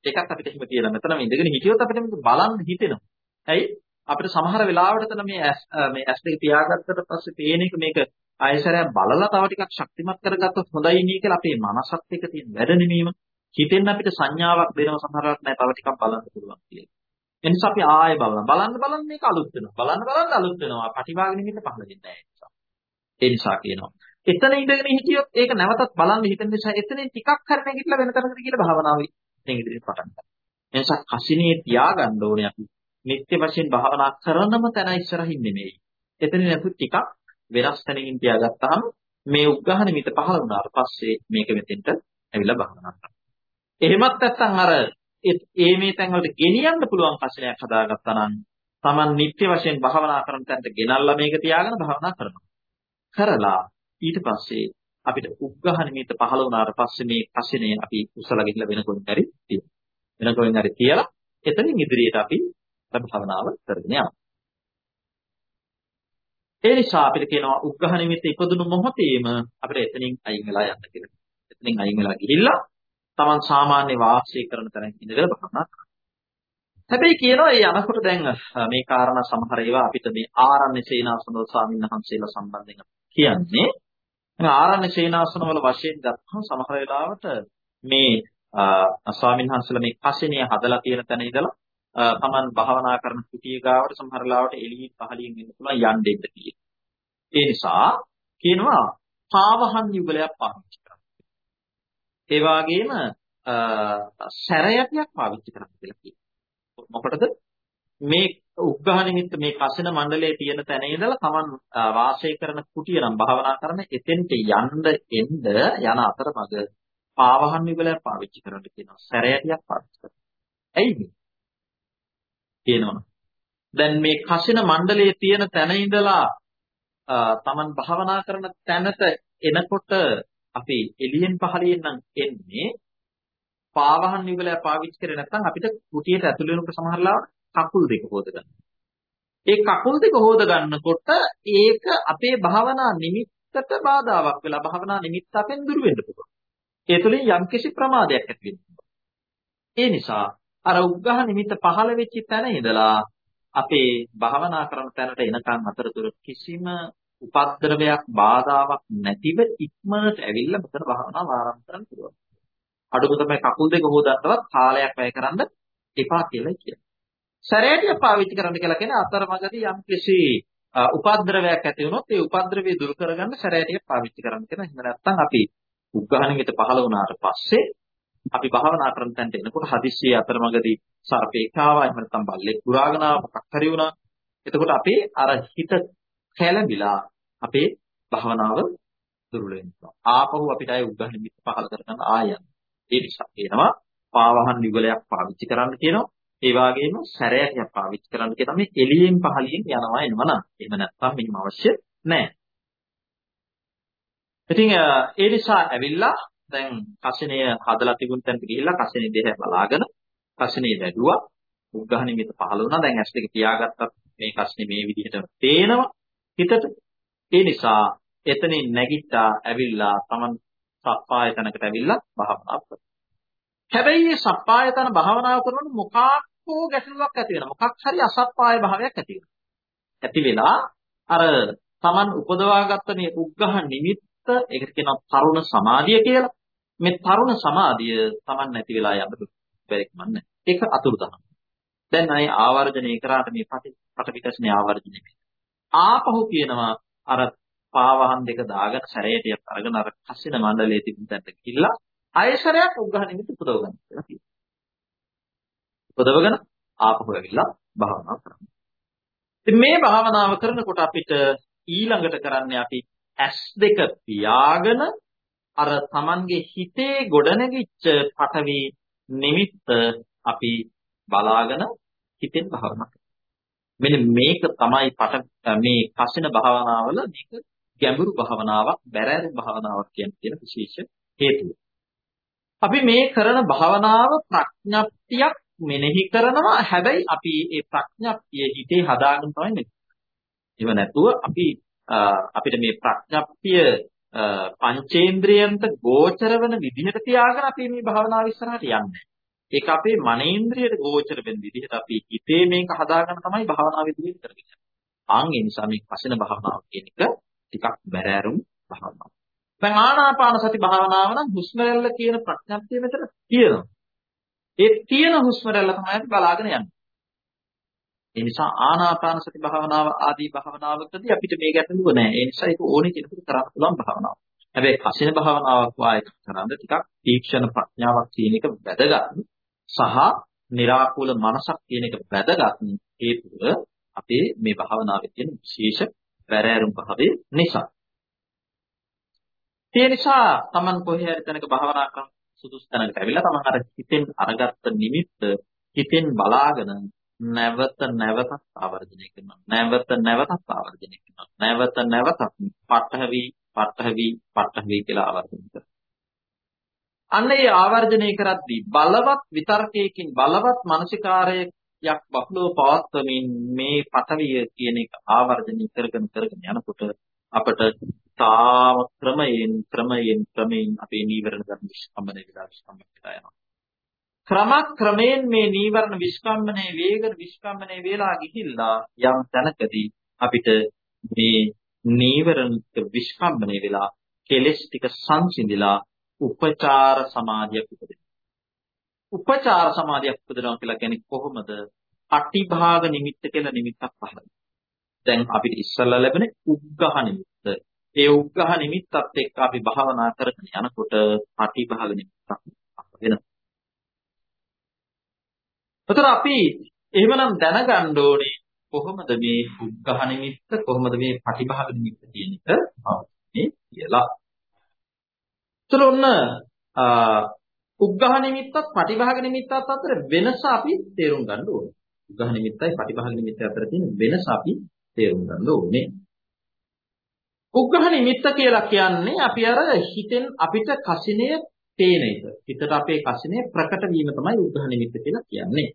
ඒකත් අපිට එහෙම කියලා. මෙතනම ඉඳගෙන හිටියොත් අපිට මේක බලන්න හිතෙනවා. ඇයි? අපිට සමහර වෙලාවට තන මේ ඇස් මේ ඇස් දෙක පියාගත්තට පස්සේ පේන එක මේක ආයසරයක් බලලා තව ටිකක් ශක්තිමත් කරගත්තොත් හොඳයි නේ කියලා අපේ මනසත් එක්ක තියෙන වැඩ නෙමීම හිතෙන් අපිට සංඥාවක් දෙනව සමහරවක් නෑ තව ටිකක් බලන්න පුළුවන් කියලා. එනිසා අපි ආයෙ බලන්න. බලන්න බලන්න මේක අලුත් වෙනවා. බලන්න බලන්න අලුත් වෙනවා. පටිභාග නිමිත්ත පහළ වෙන්නේ නැහැ ඒ නිසා කියනවා. එතන ඉඳගෙන හිටියොත් ඒක නැවතත් බලන්න හිතෙන නිසා එතනින් ටිකක් හරි නැගිටලා වෙන තැනකට කියලා භාවනාවේ නැගිටින්න පටන් ගන්නවා. එනිසා කසිනේ තියාගන්න ඕනේ අපි. නිත්‍ය වශයෙන් භාවනා කරනම තැන ඉස්සරහින් නෙමෙයි. එතනින් නැතු ටිකක් වෙනස් තැනකින් තියාගත්තාම මේ උග්ඝහ නිමිත පහළ වුණාට පස්සේ මේක මෙතෙන්ට ඇවිල්ලා භාවනා කරනවා. එහෙමත් නැත්නම් අර ඒ මේ තැන් වලට ගෙනියන්න පුළුවන් කසිනයක් හදාගත්තා නම් Taman නිත්‍ය වශයෙන් භාවනා කරන තැනට ගෙනල්ලා මේක තියාගෙන භාවනා කරනවා. කරලා ඊට පස්සේ අපිට උග්ඝහ නිමිත පහළ වුණාට පස්සේ මේ කසිනේ අපි උසලා ගිහිල්ලා වෙන කොහෙන් හරි තියෙනවා. වෙන කොහෙන් හරි තියලා එතනින් ඉදිරියට අපි භාවනාව කරගෙන යනවා. ඒ නිසා අපිට කියනවා උග්ඝහ නිමිත්ත ඉපදුණු මොහොතේම අපිට එතනින් අයින් වෙලා යන්න කියලා. එතනින් අයින් වෙලා ගිහිල්ලා Taman සාමාන්‍ය වාසය කරන තැනක ඉඳලා භාවනා කරනවා. හැබැයි කියනවා මේ යනකොට දැන් මේ කාරණා සමහර ඒවා අපිට මේ ආරණ්‍ය සේනාසනවල ස්වාමීන් වහන්සේලා සම්බන්ධයෙන් කියන්නේ ආරණ්‍ය සේනාසනවල වශයෙන් ගත්තම සමහර වෙලාවට මේ ස්වාමීන් වහන්සේලා මේ කසිනිය හදලා තියෙන තැන ඉඳලා තමන් භාවනා කරන කුටිය ගාවට සමහර ලාවට එළියෙන් පහළියෙන් එන්න පුළුවන් යන්න දෙන්න තියෙනවා. ඒ නිසා කියනවා පාවහන් යුගලයක් පාවිච්චි කරන්න. ඒ වගේම සැරයටියක් පාවිච්චි කරන්න කියලා කියනවා. මොකටද? මේ උග්ඝහ නිමිත්ත මේ කසින මණ්ඩලයේ තියෙන තැන ඉඳලා තමන් වාසය කරන කුටිය නම් භාවනා කරන එතෙන්ට යන්න එන්න යන අතරමඟ පාවහන් යුගලයක් පාවිච්චි කරන්න කියනවා. සැරයටියක් පාවිච්චි කරන්න. ඇයි කියනවා. දැන් මේ කසින මණ්ඩලයේ තියෙන තැන ඉඳලා තමන් භාවනා කරන තැනට එනකොට අපි එළියෙන් පහළියෙන් නම් එන්නේ පාවහන් යුගලය පාවිච්චි කරේ නැත්නම් අපිට කුටියට ඇතුල් වෙනකොට සමහරලා කකුල් දෙක හොද ගන්න. ඒ කකුල් දෙක හොද ගන්නකොට ඒක අපේ භාවනා නිමිත්තට බාධාවක් වෙලා භාවනා නිමිත්ත අපෙන් දුර වෙන්න පුළුවන්. ඒ තුළින් යම්කිසි ප්‍රමාදයක් ඇති වෙනවා. ඒ නිසා අර උග්ඝහ නිමිත්ත පහළ වෙච්ච තැන ඉඳලා අපේ භාවනා කරන තැනට එනකන් අතරතුර කිසිම උපද්දරවයක් බාධාවක් නැතිව ඉක්මනට ඇවිල්ලා මෙතන භාවනාව ආරම්භ කරන්න පුළුවන්. අඩුම තමයි කකුල් දෙක හොදන්නවත් කාලයක් වැය කරන්න එපා කියලා කියනවා. සැරේටිය පාවිච්චි කරන්න කියලා කියන අතරමඟදී යම් කිසි උපද්දරවයක් ඇති වුණොත් ඒ උපද්දරවය දුරු කරගන්න සැරේටිය පාවිච්චි කරන්න කියන. එහෙම නැත්නම් අපි උග්ඝහණිමිත පහළ වුණාට පස්සේ අපි භාවනා කරන තැනට එනකොට හදිස්සියේ අතරමඟදී සර්පේක් ආවා එහෙම නැත්නම් බල්ලෙක් පුරාගෙන ආවා මොකක් හරි වුණා. එතකොට අපේ අර හිත කැළඹිලා අපේ භාවනාව දුර්වල වෙනවා. ආපහු අපිට අය උග්ඝහ නිමිත්ත පහල කරගන්න ආයන්. ඒ නිසා කියනවා පාවහන් යුගලයක් පාවිච්චි කරන්න කියනවා. ඒ වගේම සැරයක් පාවිච්චි කරන්න කියනවා මේ එළියෙන් පහලියෙන් යනවා එනවා නම්. එහෙම නැත්නම් මෙහිම අවශ්‍ය නැහැ. ඉතින් ඒ නිසා ඇවිල්ලා දැන් කසිනය හදලා තිබුණ තැනට ගිහිල්ලා කසිනේ දෙහැ බලාගෙන කසිනේ වැදුවා. උග්ඝහ නිමිත පහළ වුණා. දැන් ඇස් දෙක පියාගත්තත් මේ කස්නේ මේ විදිහට පේනවා හිතට. ඒ නිසා එතනින් නැගිට්ටා ඇවිල්ලා Taman සප්පායතනකට ඇවිල්ලා භාවනා කරනවා. හැබැයි මේ සප්පායතන භාවනාව කරනකොට මොකක්කෝ ගැටලුවක් ඇති වෙනවා. මොකක් හරි අසප්පාය භාවයක් ඇති වෙනවා. ඇති වෙලා අර Taman උපදවාගත්ත මේ උග්ඝහ නිමිත්ත ඒකට කියනවා තරුණ සමාධිය කියලා. මේ තරුණ සමාධිය Taman නැති වෙලා යන්න බැරි කමන්නේ. ඒක අතුරුදහන්. දැන් අය ආවර්ජනය කරාට මේ පටවිකස්නේ ආවර්ජනය ආපහු කියනවා අර පාවහන් දෙක දාගෙන සැරේටියක් අරගෙන අර කසින මණ්ඩලයේ තිබුණ තැනට ගිහිල්ලා අයසරයක් උග්ඝහ නිමිති උපදව ගන්න කියලා කියනවා. උපදවගෙන ආපහු ඇවිල්ලා භාවනා කරනවා. ඉතින් මේ භාවනාව කරනකොට අපිට ඊළඟට කරන්නේ අපි S2 පියාගෙන අර Tamanගේ හිතේ ගොඩනැගිච්ච පටවි නිමිත්ත අපි බලාගෙන හිතෙන් භාවනා මෙන්න මේක තමයි පට මේ කසින භාවනාවල මේක ගැඹුරු භාවනාවක් බැරෑරු භාවනාවක් කියන තියෙන විශේෂ හේතුව. අපි මේ කරන භාවනාව ප්‍රඥප්තියක් මෙනෙහි කරනවා හැබැයි අපි ඒ ප්‍රඥප්තිය හිතේ හදාගෙන තමයි මෙතන. එහෙම නැතුව අපි අපිට මේ ප්‍රඥප්තිය පංචේන්ද්‍රයන්ට ගෝචර වෙන විදිහට තියාගෙන අපි මේ භාවනාව ඉස්සරහට යන්නේ. ඒක අපේ මනේන්ද්‍රයට ගෝචර වෙන විදිහට අපි හිතේ මේක හදාගන්න තමයි භාවනාව විදිහට කරගෙන යන්නේ. ආන් ඒ නිසා මේ කසින භාවනාව කියන එක ටිකක් බැරෑරුම් භාවනාවක්. දැන් ආනාපාන සති භාවනාව නම් හුස්ම රැල්ල කියන ප්‍රඥප්තිය මෙතන තියෙනවා. ඒ තියෙන හුස්ම රැල්ල තමයි අපි බලාගෙන යන්නේ. ඒ නිසා ආනාපාන සති භාවනාව ආදී භාවනාවකදී අපිට මේ ගැටලුව නැහැ. ඒ නිසා ඒක ඕනේ කෙනෙකුට කරන්න පුළුවන් භාවනාවක්. හැබැයි කසින භාවනාවක් වායක කරන්න ටිකක් තීක්ෂණ ප්‍රඥාවක් තියෙන එක වැදගත්. සහ निराකුල මනසක් තියෙන එක වැදගත්. හේතුව අපේ මේ භාවනාවේ තියෙන විශේෂ පෙරෑරුම් භාවයේ නිසා. ඒ නිසා Taman කොහේ හරි තැනක භාවනා කරන සුදුසු තැනකට ඇවිල්ලා Taman අර හිතෙන් අරගත්ත නිමිත්ත හිතෙන් බලාගෙන නැවත නැවතත් ආවර්ජනය කරනවා. නැවත නැවතත් ආවර්ජනය කරනවා. නැවත නැවතත් පඨවි පඨවි පඨවි කියලා ආවර්ජනය කරනවා. අන්න ඒ ආවර්ජනය කරද්දී බලවත් විතර්කයකින් බලවත් මානසිකාරයක් බහුලව පවත්වමින් මේ පඨවිය කියන එක ආවර්ජනය කරගෙන කරගෙන යනකොට අපට තාම ක්‍රමයෙන් ක්‍රමයෙන් ක්‍රමයෙන් අපේ නීවරණ ධර්ම විස්කම්බන වෙලා විස්කම්බන වෙලා යනවා. ක්‍රමක්‍රමයෙන් මේ නීවරණ විස්කම්බනේ වේගන විස්කම්බනේ වේලා ගිහිල්ලා යම් තැනකදී අපිට මේ නීවරණ විස්කම්බනේ වෙලා කෙලස් ටික සංසිඳිලා උපචාර සමාධියක් උපදිනවා. උපචාර සමාධියක් උපදිනවා කියලා කියන්නේ කොහොමද? අටිභාග නිමිත්ත කියලා නිමිත්තක් පහළ දැන් අපිට ඉස්සල්ලා ලැබෙන උග්ඝහ නිමිත්ත. ඒ උග්ඝහ නිමිත්තත් එක්ක අපි භාවනා කරගෙන යනකොට අටිභාග නිමිත්තක් වෙනවා. එතකොට අපි එහෙමනම් දැනගන්න ඕනේ කොහොමද මේ උග්ඝහ නිමිත්ත කොහොමද මේ ප්‍රතිභාග නිමිත්ත කියන එක මේ කියලා. එතකොට ඔන්න උග්ඝහ නිමිත්තත් ප්‍රතිභාග නිමිත්තත් අතර වෙනස අපි තේරුම් ගන්න ඕනේ. උග්ඝහ නිමිත්තයි ප්‍රතිභාග නිමිත්ත අතර තියෙන වෙනස අපි තේරුම් ගන්න ඕනේ. උග්ඝහ නිමිත්ත කියලා කියන්නේ අපි අර හිතෙන් අපිට කසිනේ පේන එක. හිතට අපේ කසිනේ ප්‍රකට වීම තමයි උග්ඝහ නිමිත්ත කියලා කියන්නේ.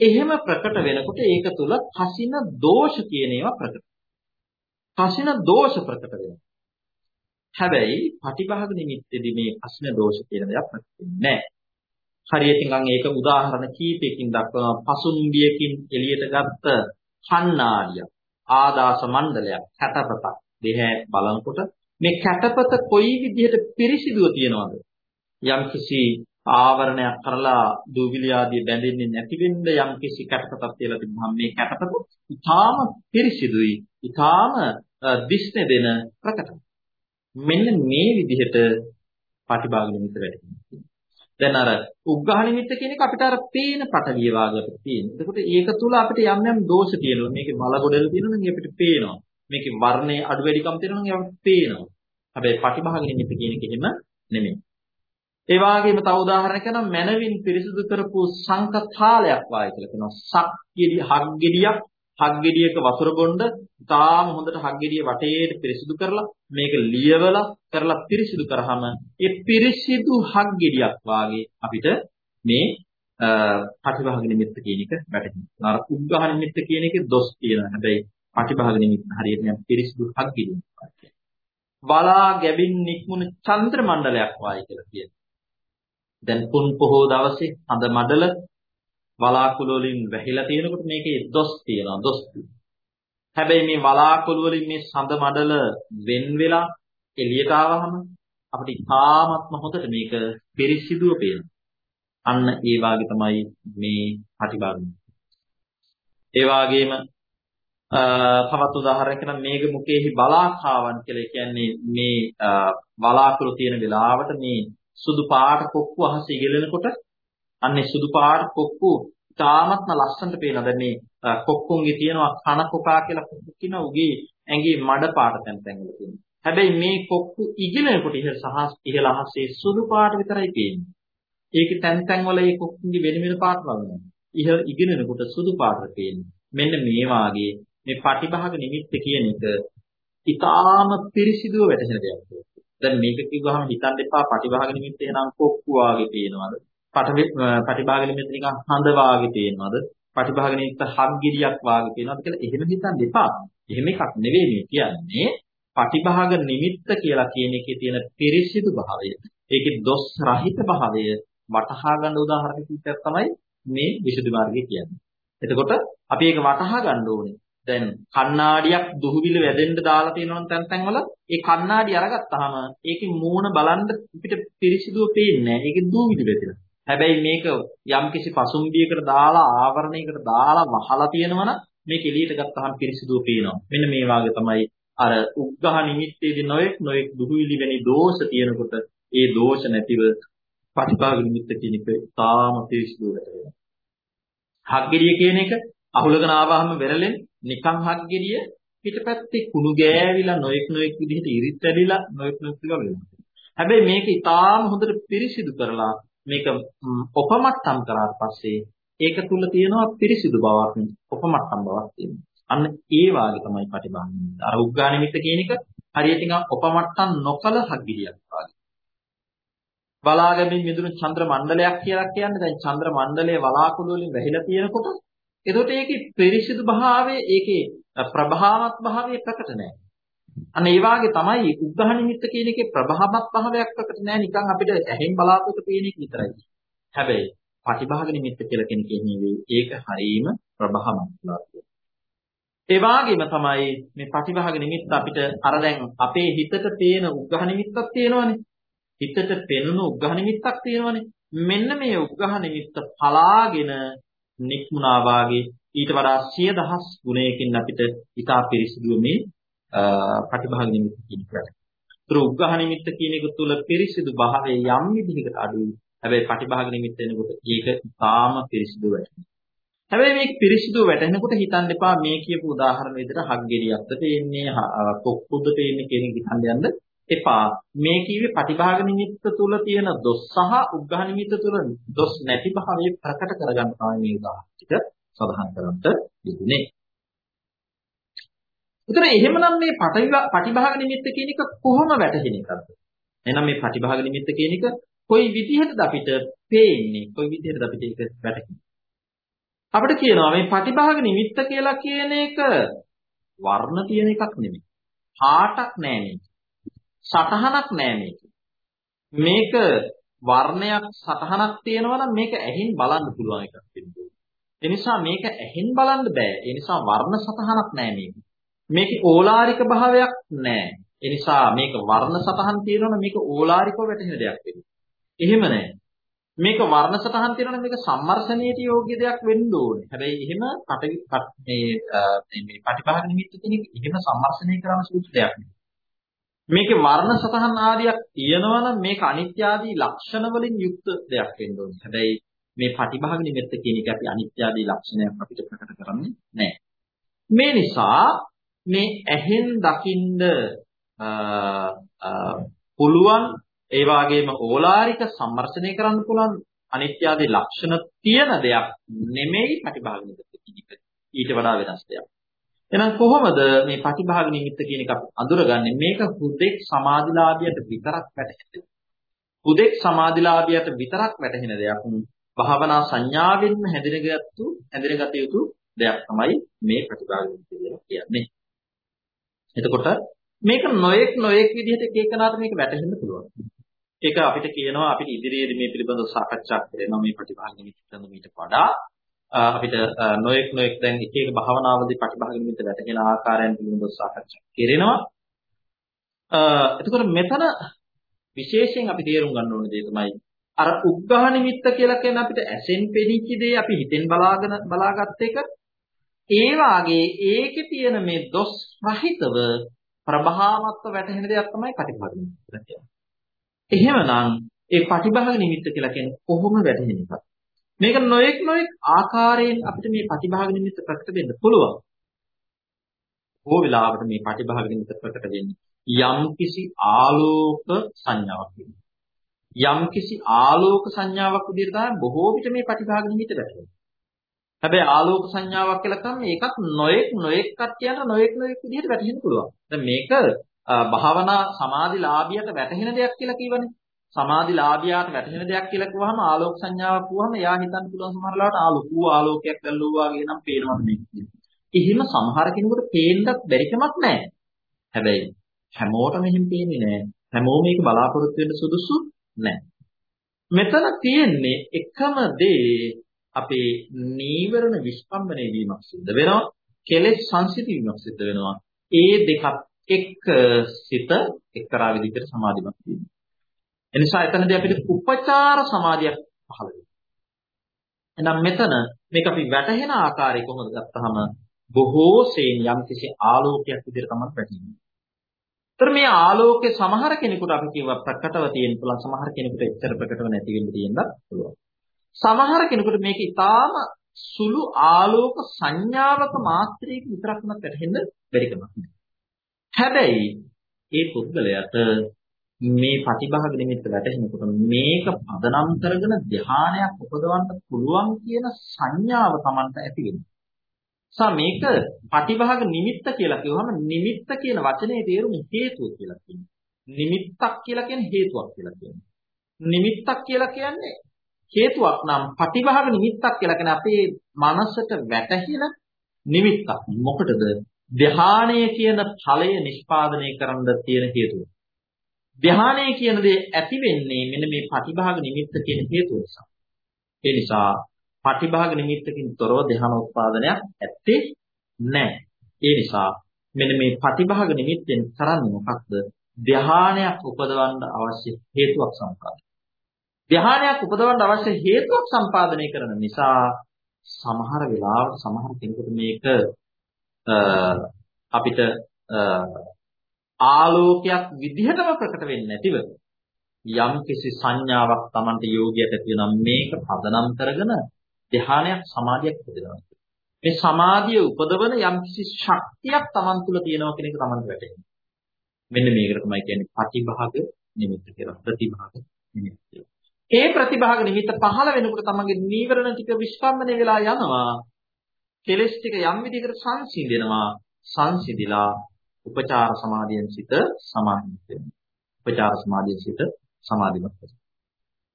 එහෙම ප්‍රකට වෙනකොට ඒක තුල කසින දෝෂ කියන ඒවා ප්‍රකට. කසින දෝෂ ප්‍රකට වෙනවා. හැබැයි පටිභාග නිමිත්තේදී මේ කසින දෝෂ කියන දේක් ප්‍රකට වෙන්නේ නැහැ. හරියට නිකන් ඒක උදාහරණ කීපයකින් දක්වනවා පසුම්බියකින් එළියට ගත්ත කණ්ණාඩියක් ආදාස මණ්ඩලයක් කැටපතක්. දෙහැ බලනකොට මේ කැටපත කොයි විදිහට පිරිසිදුව තියනවද? යම්කිසි ආවරණයක් කරලා දූවිලි ආදී බැඳෙන්නේ නැති වෙන්න යම්කිසි කැටපතක් තියලා තිබුණාම මේ කැටපත ඉතාම පිරිසිදුයි ඉතාම දිස්නේ දෙන ප්‍රකටයි මෙන්න මේ විදිහට ප්‍රතිභාග නිමිත වැඩි දැන් අර උග්ඝහ නිමිත්ත කියන එක අපිට අර පේන පටවිය වාගකට තියෙන. එතකොට ඒක තුල අපිට යම් යම් දෝෂ තියෙනවා. මේකේ මල ගොඩල තියෙනවා නම් අපිට පේනවා. මේකේ වර්ණයේ අඩු වැඩිකම් තියෙනවා නම් අපිට පේනවා. හැබැයි පටිභාග නිමිත්ත කියන එක එහෙම නෙමෙයි. ඒ වගේම තව උදාහරණයක් කරනවා මනවින් පිරිසිදු කරපු සංකතාලයක් වායි කියලා කියනවා. සක් ගෙඩි හක් ගෙඩියක් හක් ගෙඩියක වතුර බොණ්ඩ තාම හොඳට හක් ගෙඩිය වටේට පිරිසිදු කරලා මේක ලියවලා කරලා පිරිසිදු කරාම ඒ පිරිසිදු හක් ගෙඩියක් වාගේ අපිට මේ ප්‍රතිභාග නිමිත්ත කියන එක වැටහෙනවා. අර උද්ඝාහ නිමිත්ත කියන එකේ දොස් තියෙනවා. හැබැයි ප්‍රතිභාග නිමිත්ත හරියට නිකන් පිරිසිදු හක් ගෙඩියක් වාගේ. බලා ගැබින් නික්මුණු චන්ද්‍ර මණ්ඩලයක් වායි කියලා කියනවා. දැන් පුන් පොහෝ දවසේ හඳ මඩල වලාකුළු වලින් වැහිලා තියෙනකොට මේකේ දොස් තියෙනවා දොස් හැබැයි මේ වලාකුළු වලින් මේ සඳ මඩල වෙන් වෙලා එළියට ආවහම අපිට ඉතාමත්ම හොඳට මේක පිරිසිදුව පේනවා. අන්න ඒ වාගේ තමයි මේ ප්‍රතිභාගය. ඒ වාගේම තවත් උදාහරණයක් නම් මේක මුකේහි බලාකාවන් කියලා කියන්නේ මේ බලාකුළු තියෙන වෙලාවට මේ සුදු පාට කොක්කු අහසේ ඉගෙලෙනකොට අන්නේ සුදු පාට කොක්කු තාමත්ම ලස්සනට පේනවා. දැන් මේ කොක්කුන්ගේ තියෙනවා කන කොකා කියලා කොක්කු කියන උගේ ඇඟේ මඩ පාට තැන් තැන් වල තියෙනවා. හැබැයි මේ කොක්කු ඉගෙනකොට ඉහළ සහ ඉහළ අහසේ සුදු පාට විතරයි පේන්නේ. ඒකේ තැන් තැන් වල මේ කොක්කුන්ගේ වෙන වෙන පාට වලනවා. ඉහළ ඉගෙනනකොට සුදු පාට පේන්නේ. මෙන්න මේ වාගේ මේ පටිභාග නිමිත්ත කියන එක ඊටාම පිරිසිදුව වැටහෙන දෙයක්. දැන් මේක කිව්වහම හිතන්න එපා පටිභාග නිමිත්ත එනම් කොක්කු වාගේ පේනවද? පටිභාග නිමිත්ත නිකන් හඳ වාගේ පේනවද? පටිභාග නිමිත්ත හග්ගිරියක් වාගේ පේනවද කියලා එහෙම හිතන්න එපා. එහෙම එකක් නෙවෙයි මේ කියන්නේ. පටිභාග නිමිත්ත කියලා කියන එකේ තියෙන පිරිසිදු භාවය. ඒකේ දොස් රහිත භාවය වටහා ගන්න උදාහරණ කිහිපයක් තමයි මේ විසුද්ධි මාර්ගය කියන්නේ. එතකොට අපි ඒක වටහා ගන්න ඕනේ. දැන් කණ්ණාඩියක් දුහුවිල වැදෙන්න දාලා තියෙනවා තැන් තැන් වල ඒ කණ්ණාඩි අරගත්තාම ඒකේ මූණ බලන්න අපිට පිරිසිදුව පේන්නේ නැහැ. ඒකේ දුහුවිලි වැදෙනවා. හැබැයි මේක යම්කිසි පසුම්බියකට දාලා ආවරණයකට දාලා වහලා තියෙනවනම් මේක එළියට ගත්තාම පිරිසිදුව පේනවා. මෙන්න මේ වාගේ තමයි අර උග්ඝහ නිමිත්තේදී නොයෙක් නොයෙක් දුහුවිලි වැනි දෝෂ තියෙනකොට ඒ දෝෂ නැතිව ප්‍රතිභාග නිමිත්ත කියන එක තාම පිරිසිදු වෙනවා. හග්ගිරිය කියන එක අහුලගෙන ආවහම වෙරළෙන් නිකන් හග්ගිරිය පිටපැත්තේ කුණු ගෑවිලා නොයෙක් නොයෙක් විදිහට ඉරිත් ඇලිලා නොයෙක් නොයෙක් දේවල් වෙනවා. හැබැයි මේක ඊටාම හොඳට පිරිසිදු කරලා මේක ඔපමට්ටම් කරාට පස්සේ ඒක තුල තියෙනවා පිරිසිදු බවක් ඔපමට්ටම් බවක් තියෙනවා. අන්න ඒ වාගේ තමයි ප්‍රතිබාහිනිමිත්ත. අර උග්ගානිමිත්ත කියන එක හරියට නිකන් ඔපමට්ටම් නොකල හග්ගිරියක් වාගේ. බලාගමින් මිදුණු චන්ද්‍ර මණ්ඩලයක් කියලා කියන්නේ දැන් චන්ද්‍ර මණ්ඩලයේ වලාකුළු වලින් වැහිලා තියෙනකොට එතකොට ඒකේ පිරිසිදු භාවය ඒකේ ප්‍රභාවත් භාවය ප්‍රකට නැහැ. අන්න ඒ වාගේ තමයි උග්ඝහ නිමිත්ත කියන එකේ ප්‍රභාවත් භාවයක් ප්‍රකට නැහැ නිකන් අපිට ඇහෙන් බලාපොරොත්තු පේන එක විතරයි. හැබැයි පටිභාග නිමිත්ත කියලා කෙනෙක් කියන්නේ ඒක හරීම ප්‍රභාවත් භාවය. ඒ වගේම තමයි මේ පටිභාග නිමිත්ත අපිට අර දැන් අපේ හිතට තියෙන උග්ඝහ නිමිත්තක් තියෙනවනේ. හිතට පෙනුණු උග්ඝහ නිමිත්තක් තියෙනවනේ. මෙන්න මේ උග්ඝහ නිමිත්ත පලාගෙන නික්මුණා වාගේ ඊට වඩා 10000 ගුණයකින් අපිට ඊටා පිරිසිදුව මේ ප්‍රතිභාග නිමිත්ත කියන එකට. ඒතර උග්ඝහ නිමිත්ත කියන එක තුල පිරිසිදු භාවයේ යම් විදිහකට අඩුයි. හැබැයි ප්‍රතිභාග නිමිත්ත එනකොට ඒක තාම පිරිසිදු වැටෙනවා. හැබැයි මේක පිරිසිදු වැටෙනකොට හිතන්න එපා මේ කියපු උදාහරණ විදිහට හග්ගෙඩියක්ද තේන්නේ කොක්කුද්ද තේන්නේ කියන එක හිතන්න යන්න එපා. මේ කිව්වේ ප්‍රතිභාග නිමිත්ත තුල තියෙන දොස් සහ උග්ඝහ නිමිත්ත තුල දොස් නැති භාවය ප්‍රකට කරගන්න තමයි මේ උදාහරණ ටික සඳහන් කරන්නට යෙදුනේ. ඒතර එහෙමනම් මේ පටිභාග නිමිත්ත කියන එක කොහොම වැටහෙන එකක්ද? එහෙනම් මේ පටිභාග නිමිත්ත කියන එක කොයි විදිහටද අපිට පේන්නේ? කොයි විදිහටද අපිට ඒක වැටහෙන්නේ? අපිට කියනවා මේ පටිභාග නිමිත්ත කියලා කියන එක වර්ණ තියෙන එකක් නෙමෙයි. පාටක් නෑ මේක. සටහනක් නෑ මේක. මේක වර්ණයක් සටහනක් තියෙනවා නම් මේක ඇහින් බලන්න පුළුවන් එකක් වෙනවා. ඒ නිසා මේක ඇහෙන් බලන්න බෑ. ඒ නිසා වර්ණ සතහනක් නෑ මේක. මේකේ ඕලාරික භාවයක් නෑ. ඒ නිසා මේක වර්ණ සතහන් තියෙනවනේ මේක ඕලාරිකව වැටෙන දෙයක් වෙන්නේ. එහෙම නෑ. මේක වර්ණ සතහන් තියෙනවනේ මේක සම්මර්ෂණයට යෝග්‍ය දෙයක් වෙන්න ඕනේ. හැබැයි එහෙම මේ මේ ප්‍රතිභාග නිමිත්ත කියන එක එහෙම සම්මර්ෂණය කරන සූත්‍ර දෙයක් නෙවෙයි. මේකේ වර්ණ සතහන් ආදියක් තියෙනවනම් මේක අනිත්‍ය ආදී ලක්ෂණ වලින් යුක්ත දෙයක් වෙන්න ඕනේ. හැබැයි මේ පටිභාග නිමිත්ත කියන එක අපි අනිත්‍ය ආදී ලක්ෂණයක් අපිට ප්‍රකට කරන්නේ නැහැ. මේ නිසා මේ ඇහෙන් දකින්ද පුළුවන් ඒ වගේම ඕලාරික සම්මර්ෂණය කරන්න පුළුවන් අනිත්‍ය ආදී ලක්ෂණ තියෙන දෙයක් නෙමෙයි පටිභාග නිමිත්ත කියන එක. ඊට වඩා වෙනස් දෙයක්. එහෙනම් කොහොමද මේ පටිභාග නිමිත්ත කියන එක අපි අඳුරගන්නේ? මේක හුදෙක් සමාධිලාභියට විතරක් වැටහෙන. හුදෙක් සමාධිලාභියට විතරක් වැටහෙන දෙයක්. භාවනා සංඥාවෙන්ම හැදිරගත්තු හැදිරගත යුතු දෙයක් තමයි මේ ප්‍රතිභාග කියලා කියන්නේ. එතකොට මේක නොයෙක් නොයෙක් විදිහට එක එකනාට මේක වැටහෙන්න පුළුවන්. ඒක අපිට කියනවා අපිට ඉදිරියේදී මේ පිළිබඳව සාකච්ඡා කරනවා මේ ප්‍රතිභාග නිමිත්තන මීට වඩා අපිට නොයෙක් නොයෙක් දැන් එක එක භාවනාවලදී ප්‍රතිභාග නිමිත්ත වැටෙන ආකාරයන් පිළිබඳව සාකච්ඡා කරනවා. එතකොට මෙතන විශේෂයෙන් අපි තේරුම් ගන්න ඕන දේ තමයි අර උග්ඝහ නිමිත්ත කියලා කියන අපිට ඇසෙන් පෙනිච්ච දේ අපි හිතෙන් බලාගෙන බලාගත් එක ඒ වාගේ ඒකේ තියෙන මේ දොස් රහිතව ප්‍රභාවත්ව වැටහෙන දෙයක් තමයි ප්‍රතිභාග නිමිත්ත කියන්නේ. එහෙමනම් ඒ ප්‍රතිභාග නිමිත්ත කියලා කියන්නේ කොහොම වැටහෙන එකක්ද? මේක නොඑක් නොඑක් ආකාරයෙන් අපිට මේ ප්‍රතිභාග නිමිත්ත ප්‍රකට වෙන්න පුළුවන්. බොහෝ වෙලාවට මේ ප්‍රතිභාග නිමිත්ත ප්‍රකට වෙන්නේ යම් කිසි ආලෝක සංඥාවක් වෙනවා. යම්කිසි ආලෝක සංඥාවක් විදිහට තමයි බොහෝ විට මේ ප්‍රතිභාග නිමිත වැටෙන්නේ. හැබැයි ආලෝක සංඥාවක් කියලා කම ඒකත් නොඑක් නොඑක් කට්ටියට නොඑක් නොඑක් විදිහට වැටහෙන්න පුළුවන්. දැන් මේක භාවනා සමාධිලාභියට වැටහෙන දෙයක් කියලා කියවනේ. සමාධිලාභියාට වැටහෙන දෙයක් කියලා කිව්වහම ආලෝක සංඥාවක් කිව්වහම එයා හිතන්න පුළුවන් සමහර ලාවට ආලෝකෝ ආලෝකයක් දැල්ලුවා වගේ නම් පේනවද මේක. එහෙම සමහර කෙනෙකුට පේන්නත් බැරි කමක් නැහැ. හැබැයි හැමෝටම එහෙම පේන්නේ නැහැ. හැමෝම මේක බලාපොරොත්තු වෙන්න සුදුසු නැහැ. මෙතන තියෙන්නේ එකම දේ අපේ නීවරණ විස්පම්බනේ වීමක් සිද්ධ වෙනවා. කෙලෙස් සංසිඳීමක් සිද්ධ වෙනවා. ඒ දෙකත් එක්ක සිත එක්තරා විදිහකට සමාධිමත් වෙනවා. එනිසා එතනදී අපිට උපචාර සමාධියක් පහළ වෙනවා. එහෙනම් මෙතන මේක අපි වැටහෙන ආකාරය කොහොමද ගත්තාම බොහෝ සෙයින් යම්කිසි ආලෝකයක් විදිහට තමයි වැටෙන්නේ. ඒතර මේ ආලෝකයේ සමහර කෙනෙකුට අපි කියවා ප්‍රකටව තියෙන පුළුවන් සමහර කෙනෙකුට එච්චර ප්‍රකටව නැති වෙන්න තියෙන්න පුළුවන්. සමහර කෙනෙකුට මේක ඊටාම සුළු ආලෝක සංඥාවක මාත්‍රයක විතරක්ම වැටහෙන්න බැරි කමක් හැබැයි ඒ පුද්ගලයාට මේ ප්‍රතිභාග නිමිත්ත වැටෙනකොට මේක පදනම් කරගෙන ධානයක් උපදවන්න පුළුවන් කියන සංඥාව Tamanට ඇති වෙනවා. සා මේක ප්‍රතිභාග නිමිත්ත කියලා කිව්වම නිමිත්ත කියන වචනේ තේරුම හේතුව කියලා කියනවා. නිමිත්තක් කියලා කියන්නේ හේතුවක් කියලා කියනවා. නිමිත්තක් කියලා කියන්නේ හේතුවක් නම් ප්‍රතිභාග නිමිත්තක් කියලා කියන්නේ අපේ මනසට වැටහින නිමිත්තක්. මොකටද? ධානය කියන ඵලය නිෂ්පාදනය කරන්න තියෙන හේතුව. ධානය කියන දේ ඇති වෙන්නේ මෙන්න මේ ප්‍රතිභාග නිමිත්ත කියන හේතුව නිසා. ඒ නිසා ප්‍රතිභාග නිමිත්තකින් තොරව ධාන උත්පාදනයක් ඇත්තේ නැහැ. ඒ නිසා මෙන්න මේ ප්‍රතිභාග නිමිත්තෙන් කරන්නේ මොකක්ද? ධානයක් උපදවන්න අවශ්‍ය හේතුවක් සම්පාදනය. ධානයක් උපදවන්න අවශ්‍ය හේතුවක් සම්පාදනය කරන නිසා සමහර වෙලාවට සමහර කෙනෙකුට මේක අපිට ආලෝකයක් විදිහටම ප්‍රකට වෙන්නේ නැතිව යම් කිසි සංඥාවක් Tamante යෝගියට ඇති වෙනම් මේක පදනම් කරගෙන ධ්‍යානයක් සමාධියක් උපදිනවා. මේ සමාධිය උපදවන යම් කිසි ශක්තියක් Taman තුල තියෙනවා කියන එක Taman වැටහෙනවා. මෙන්න මේකට තමයි කියන්නේ ප්‍රතිභාග නිමිත්ත කියලා. ප්‍රතිභාග නිමිත්ත. ඒ ප්‍රතිභාග නිමිත්ත පහළ වෙනකොට තමන්ගේ නීවරණ ටික විස්පන්දනය වෙලා යනවා. කෙලස් ටික යම් විදිහකට සංසිඳෙනවා. සංසිඳිලා උපචාර සමාධියෙන් සිත සමාධිමත් වෙනවා. උපචාර සමාධියෙන් සිත සමාධිමත් වෙනවා.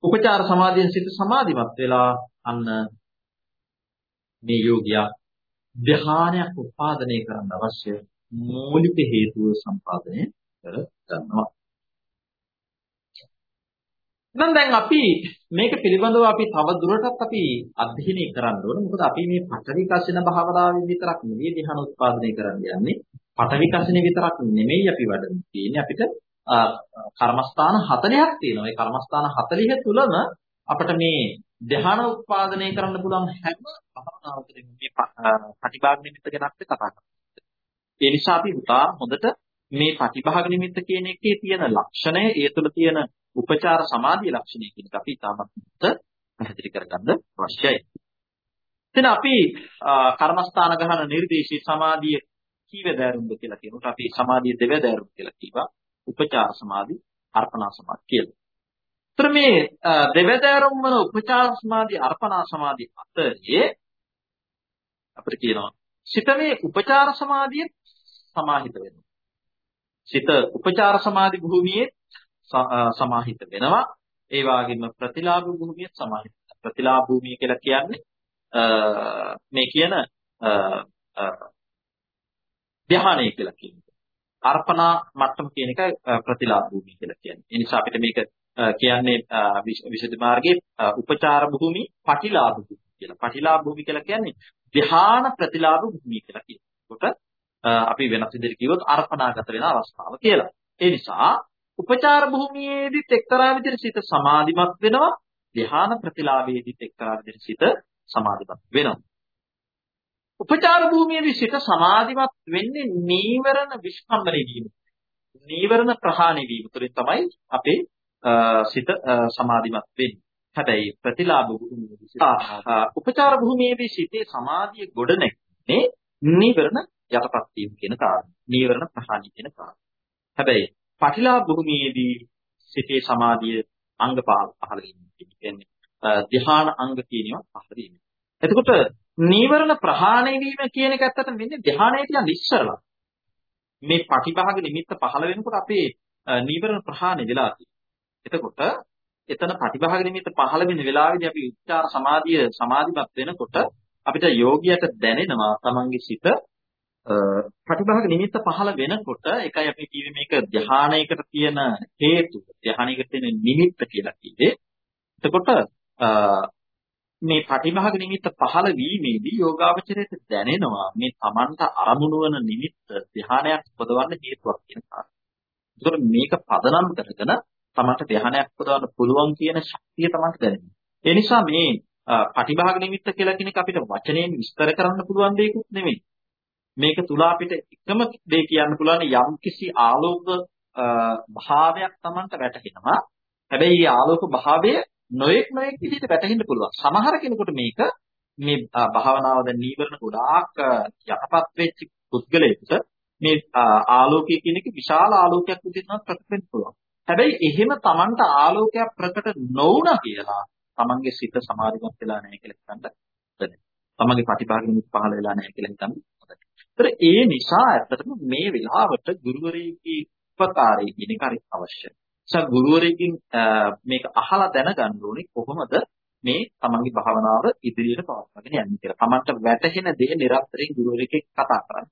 උපචාර සමාධියෙන් සිත සමාධිමත් වෙලා අන්න මේ යෝගියා ධ්‍යානයක් උපාදනය කරන්න අවශ්‍ය මූලික හේතුව සම්පාදනය කර ගන්නවා. නම් දැන් අපි මේක පිළිබඳව අපි තව දුරටත් අපි අධ්‍යයනය කරන්න ඕන. මොකද අපි මේ පඨවි කසින භාවනාවෙන් විතරක් නෙවෙයි ධ්‍යාන උත්පාදනය කරන්න යන්නේ. පඨවි කසින විතරක් නෙමෙයි අපි වඩන්න තියෙන්නේ. අපිට කර්මස්ථාන 40ක් තියෙනවා. ඒ කර්මස්ථාන 40 තුලම අපිට මේ ධ්‍යාන උත්පාදනය කරන්න පුළුවන් හැම භාවනාවකදීම මේ ප්‍රතිභාග නිමිත්ත ගැන අපි කතා කරනවා. ඒ නිසා අපි උදා හොඳට මේ ප්‍රතිභාග නිමිත්ත කියන එකේ තියෙන ලක්ෂණය, ඒ තුළ තියෙන උපචාර සමාධිය ලක්ෂණය කියන එක අපි තාමත් පැහැදිලි කරගන්න අවශ්‍යයි. එතන අපි කර්මස්ථාන ගහන නිර්දේශී සමාධිය කීවැදෑරුම්ද කියලා කියනකොට අපි සමාධිය දෙවැදෑරුම් කියලා කිව්වා. උපචාර සමාධි, අර්පණා සමාධි කියලා. ඒතර මේ දෙවැදෑරුම් වන උපචාර සමාධි, අර්පණා සමාධි අතරේ අපිට කියනවා සිත මේ උපචාර සමාධියේ සමාහිත වෙනවා. සිත උපචාර සමාධි භූමියේ සමාහිත වෙනවා. ඒ වගේම ප්‍රතිලාභ භූමියත් සමාහිත. ප්‍රතිලාභ භූමිය කියලා කියන්නේ මේ කියන ධ්‍යානය කියලා කියන්නේ. අර්පණා මට්ටම කියන එක ප්‍රතිලාභ භූමිය කියලා කියන්නේ. ඒ නිසා අපිට මේක කියන්නේ විශේෂ මාර්ගයේ උපචාර භූමි, පටිලාභ භූමි කියලා. පටිලාභ භූමි කියලා කියන්නේ ධ්‍යාන ප්‍රතිලාභ භූමිය කියලා කියනකොට අපි වෙනස් විදිහට කිව්වොත් අර්පණාගත වෙන අවස්ථාව කියලා. ඒ නිසා උපචාර භූමියේදීත් එක්තරා විදිහට සිත සමාධිමත් වෙනවා. ධ්‍යාන ප්‍රතිලාභයේදීත් එක්තරා විදිහට සිත සමාධිමත් වෙනවා. උපචාර භූමියේදී සිත සමාධිමත් වෙන්නේ නීවරණ විස්කම්බණය වීම. නීවරණ ප්‍රහාණය වීම තුළින් තමයි අපේ සිත සමාධිමත් වෙන්නේ. හැබැයි ප්‍රතිලාභ භූමියේදී උපචාර භූමියේදී සිතේ සමාධිය ගොඩ නැගන්නේ නීවරණ යටපත් වීම කියන කාරණා. නීවරණ ප්‍රහාණය කියන කාරණා. හැබැයි පටිලා භූමියේදී සිතේ සමාධිය අංග පහළ වෙන්නේ. ධ්‍යාන අංග කියනවා පහළ වෙන්නේ. එතකොට නීවරණ ප්‍රහාණය වීම කියන එක ඇත්තට මෙන්නේ ධ්‍යානයට යන ඉස්සරලා. මේ පටිභාග නිමිත්ත පහළ වෙනකොට අපේ නීවරණ ප්‍රහාණය වෙලා එතකොට එතන ප්‍රතිභාග නිමිත්ත පහළ වෙන වෙලාවේදී අපි උච්චාර සමාධිය සමාධිමත් වෙනකොට අපිට යෝගියට දැනෙනවා තමන්ගේ සිත ප්‍රතිභාග නිමිත්ත පහළ වෙනකොට එකයි අපි කියවේ මේක ධානයකට තියෙන හේතු ධානයකට තියෙන නිමිත්ත කියලා කිව්වේ. එතකොට මේ ප්‍රතිභාග නිමිත්ත පහළ වීමේදී යෝගාවචරයට දැනෙනවා මේ Tamanta අරමුණු වන නිමිත්ත ධානයක් උපදවන්න හේතුවක් කියන කාරණා. ඒතකොට මේක පදනම් කරගෙන Tamanta ධානයක් උපදවන්න පුළුවන් කියන ශක්තිය Tamanta දැනෙනවා. ඒ නිසා මේ පටිභාග නිමිත්ත කියලා කෙනෙක් අපිට වචනයෙන් විස්තර කරන්න පුළුවන් දෙයක්වත් නෙමෙයි. මේක තුල අපිට එකම දේ කියන්න පුළුවන් යම් කිසි ආලෝක භාවයක් Tamanට වැටහෙනවා. හැබැයි මේ ආලෝක භාවය නොඑක් නොඑක් විදිහට වැටහෙන්න පුළුවන්. සමහර කෙනෙකුට මේක මේ භාවනාව දැන් නීවරණ ගොඩාක් යටපත් වෙච්ච පුද්ගලයෙකුට මේ ආලෝකය කියන එක විශාල ආලෝකයක් විදිහට ප්‍රකට වෙන්න පුළුවන්. හැබැයි එහෙම Tamanට ආලෝකයක් ප්‍රකට නොවුණා කියලා Tamanගේ සිත සමාධිමත් වෙලා නැහැ කියලා හිතන්න බැහැ. Tamanගේ ප්‍රතිභාග නිමිත් පහළ වෙලා නැහැ කියලා හිතන්න බැහැ. ඒ නිසා ඇත්තටම මේ වෙලාවට ගුරුවරයෙකුගේ උපකාරය කියන එක හරි අවශ්‍යයි. නිසා ගුරුවරයෙක්ගෙන් මේක අහලා දැනගන්න ඕනේ කොහොමද මේ තමන්ගේ භාවනාව ඉදිරියට පවත්වාගෙන යන්නේ කියලා. තමන්ට වැටහෙන දේ නිරන්තරයෙන් ගුරුවරයෙක් කතා කරන්න.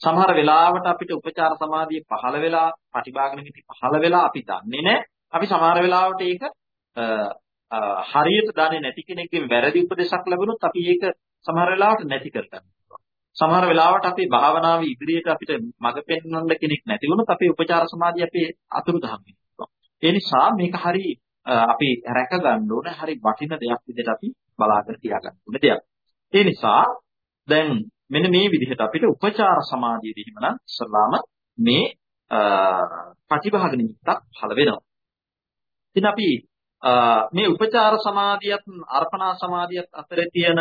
සමහර වෙලාවට අපිට උපචාර සමාධිය පහළ වෙලා, ප්‍රතිභාග නිමිති පහළ වෙලා අපි දන්නේ නැහැ. අපි සමහර වෙලාවට ඒක හරියට දන්නේ නැති කෙනෙක්ගෙන් වැරදි උපදේශක් ලැබුණොත් අපි ඒක සමහර වෙලාවට නැති කර ගන්නවා. සමහර වෙලාවට අපේ භාවනාවේ ඉදිරියට අපිට මඟ පෙන්වන්න කෙනෙක් නැති වුණොත් අපේ උපචාර සමාධිය අපේ අතුරුදහන් වෙනවා. ඒ නිසා මේක හරි අපි රැක ගන්න ඕන හරි වටින දෙයක් විදිහට අපි බලාගෙන තියාගන්න ඕන දෙයක්. ඒ නිසා දැන් මෙන්න මේ විදිහට අපිට උපචාර සමාධියදී එහෙමනම් ඉස්සලාම මේ ප්‍රතිභාග නිමිත්තක් පහළ වෙනවා. ඉතින් අපි මේ උපචාර සමාධියත් අර්පණා සමාධියත් අතරේ තියෙන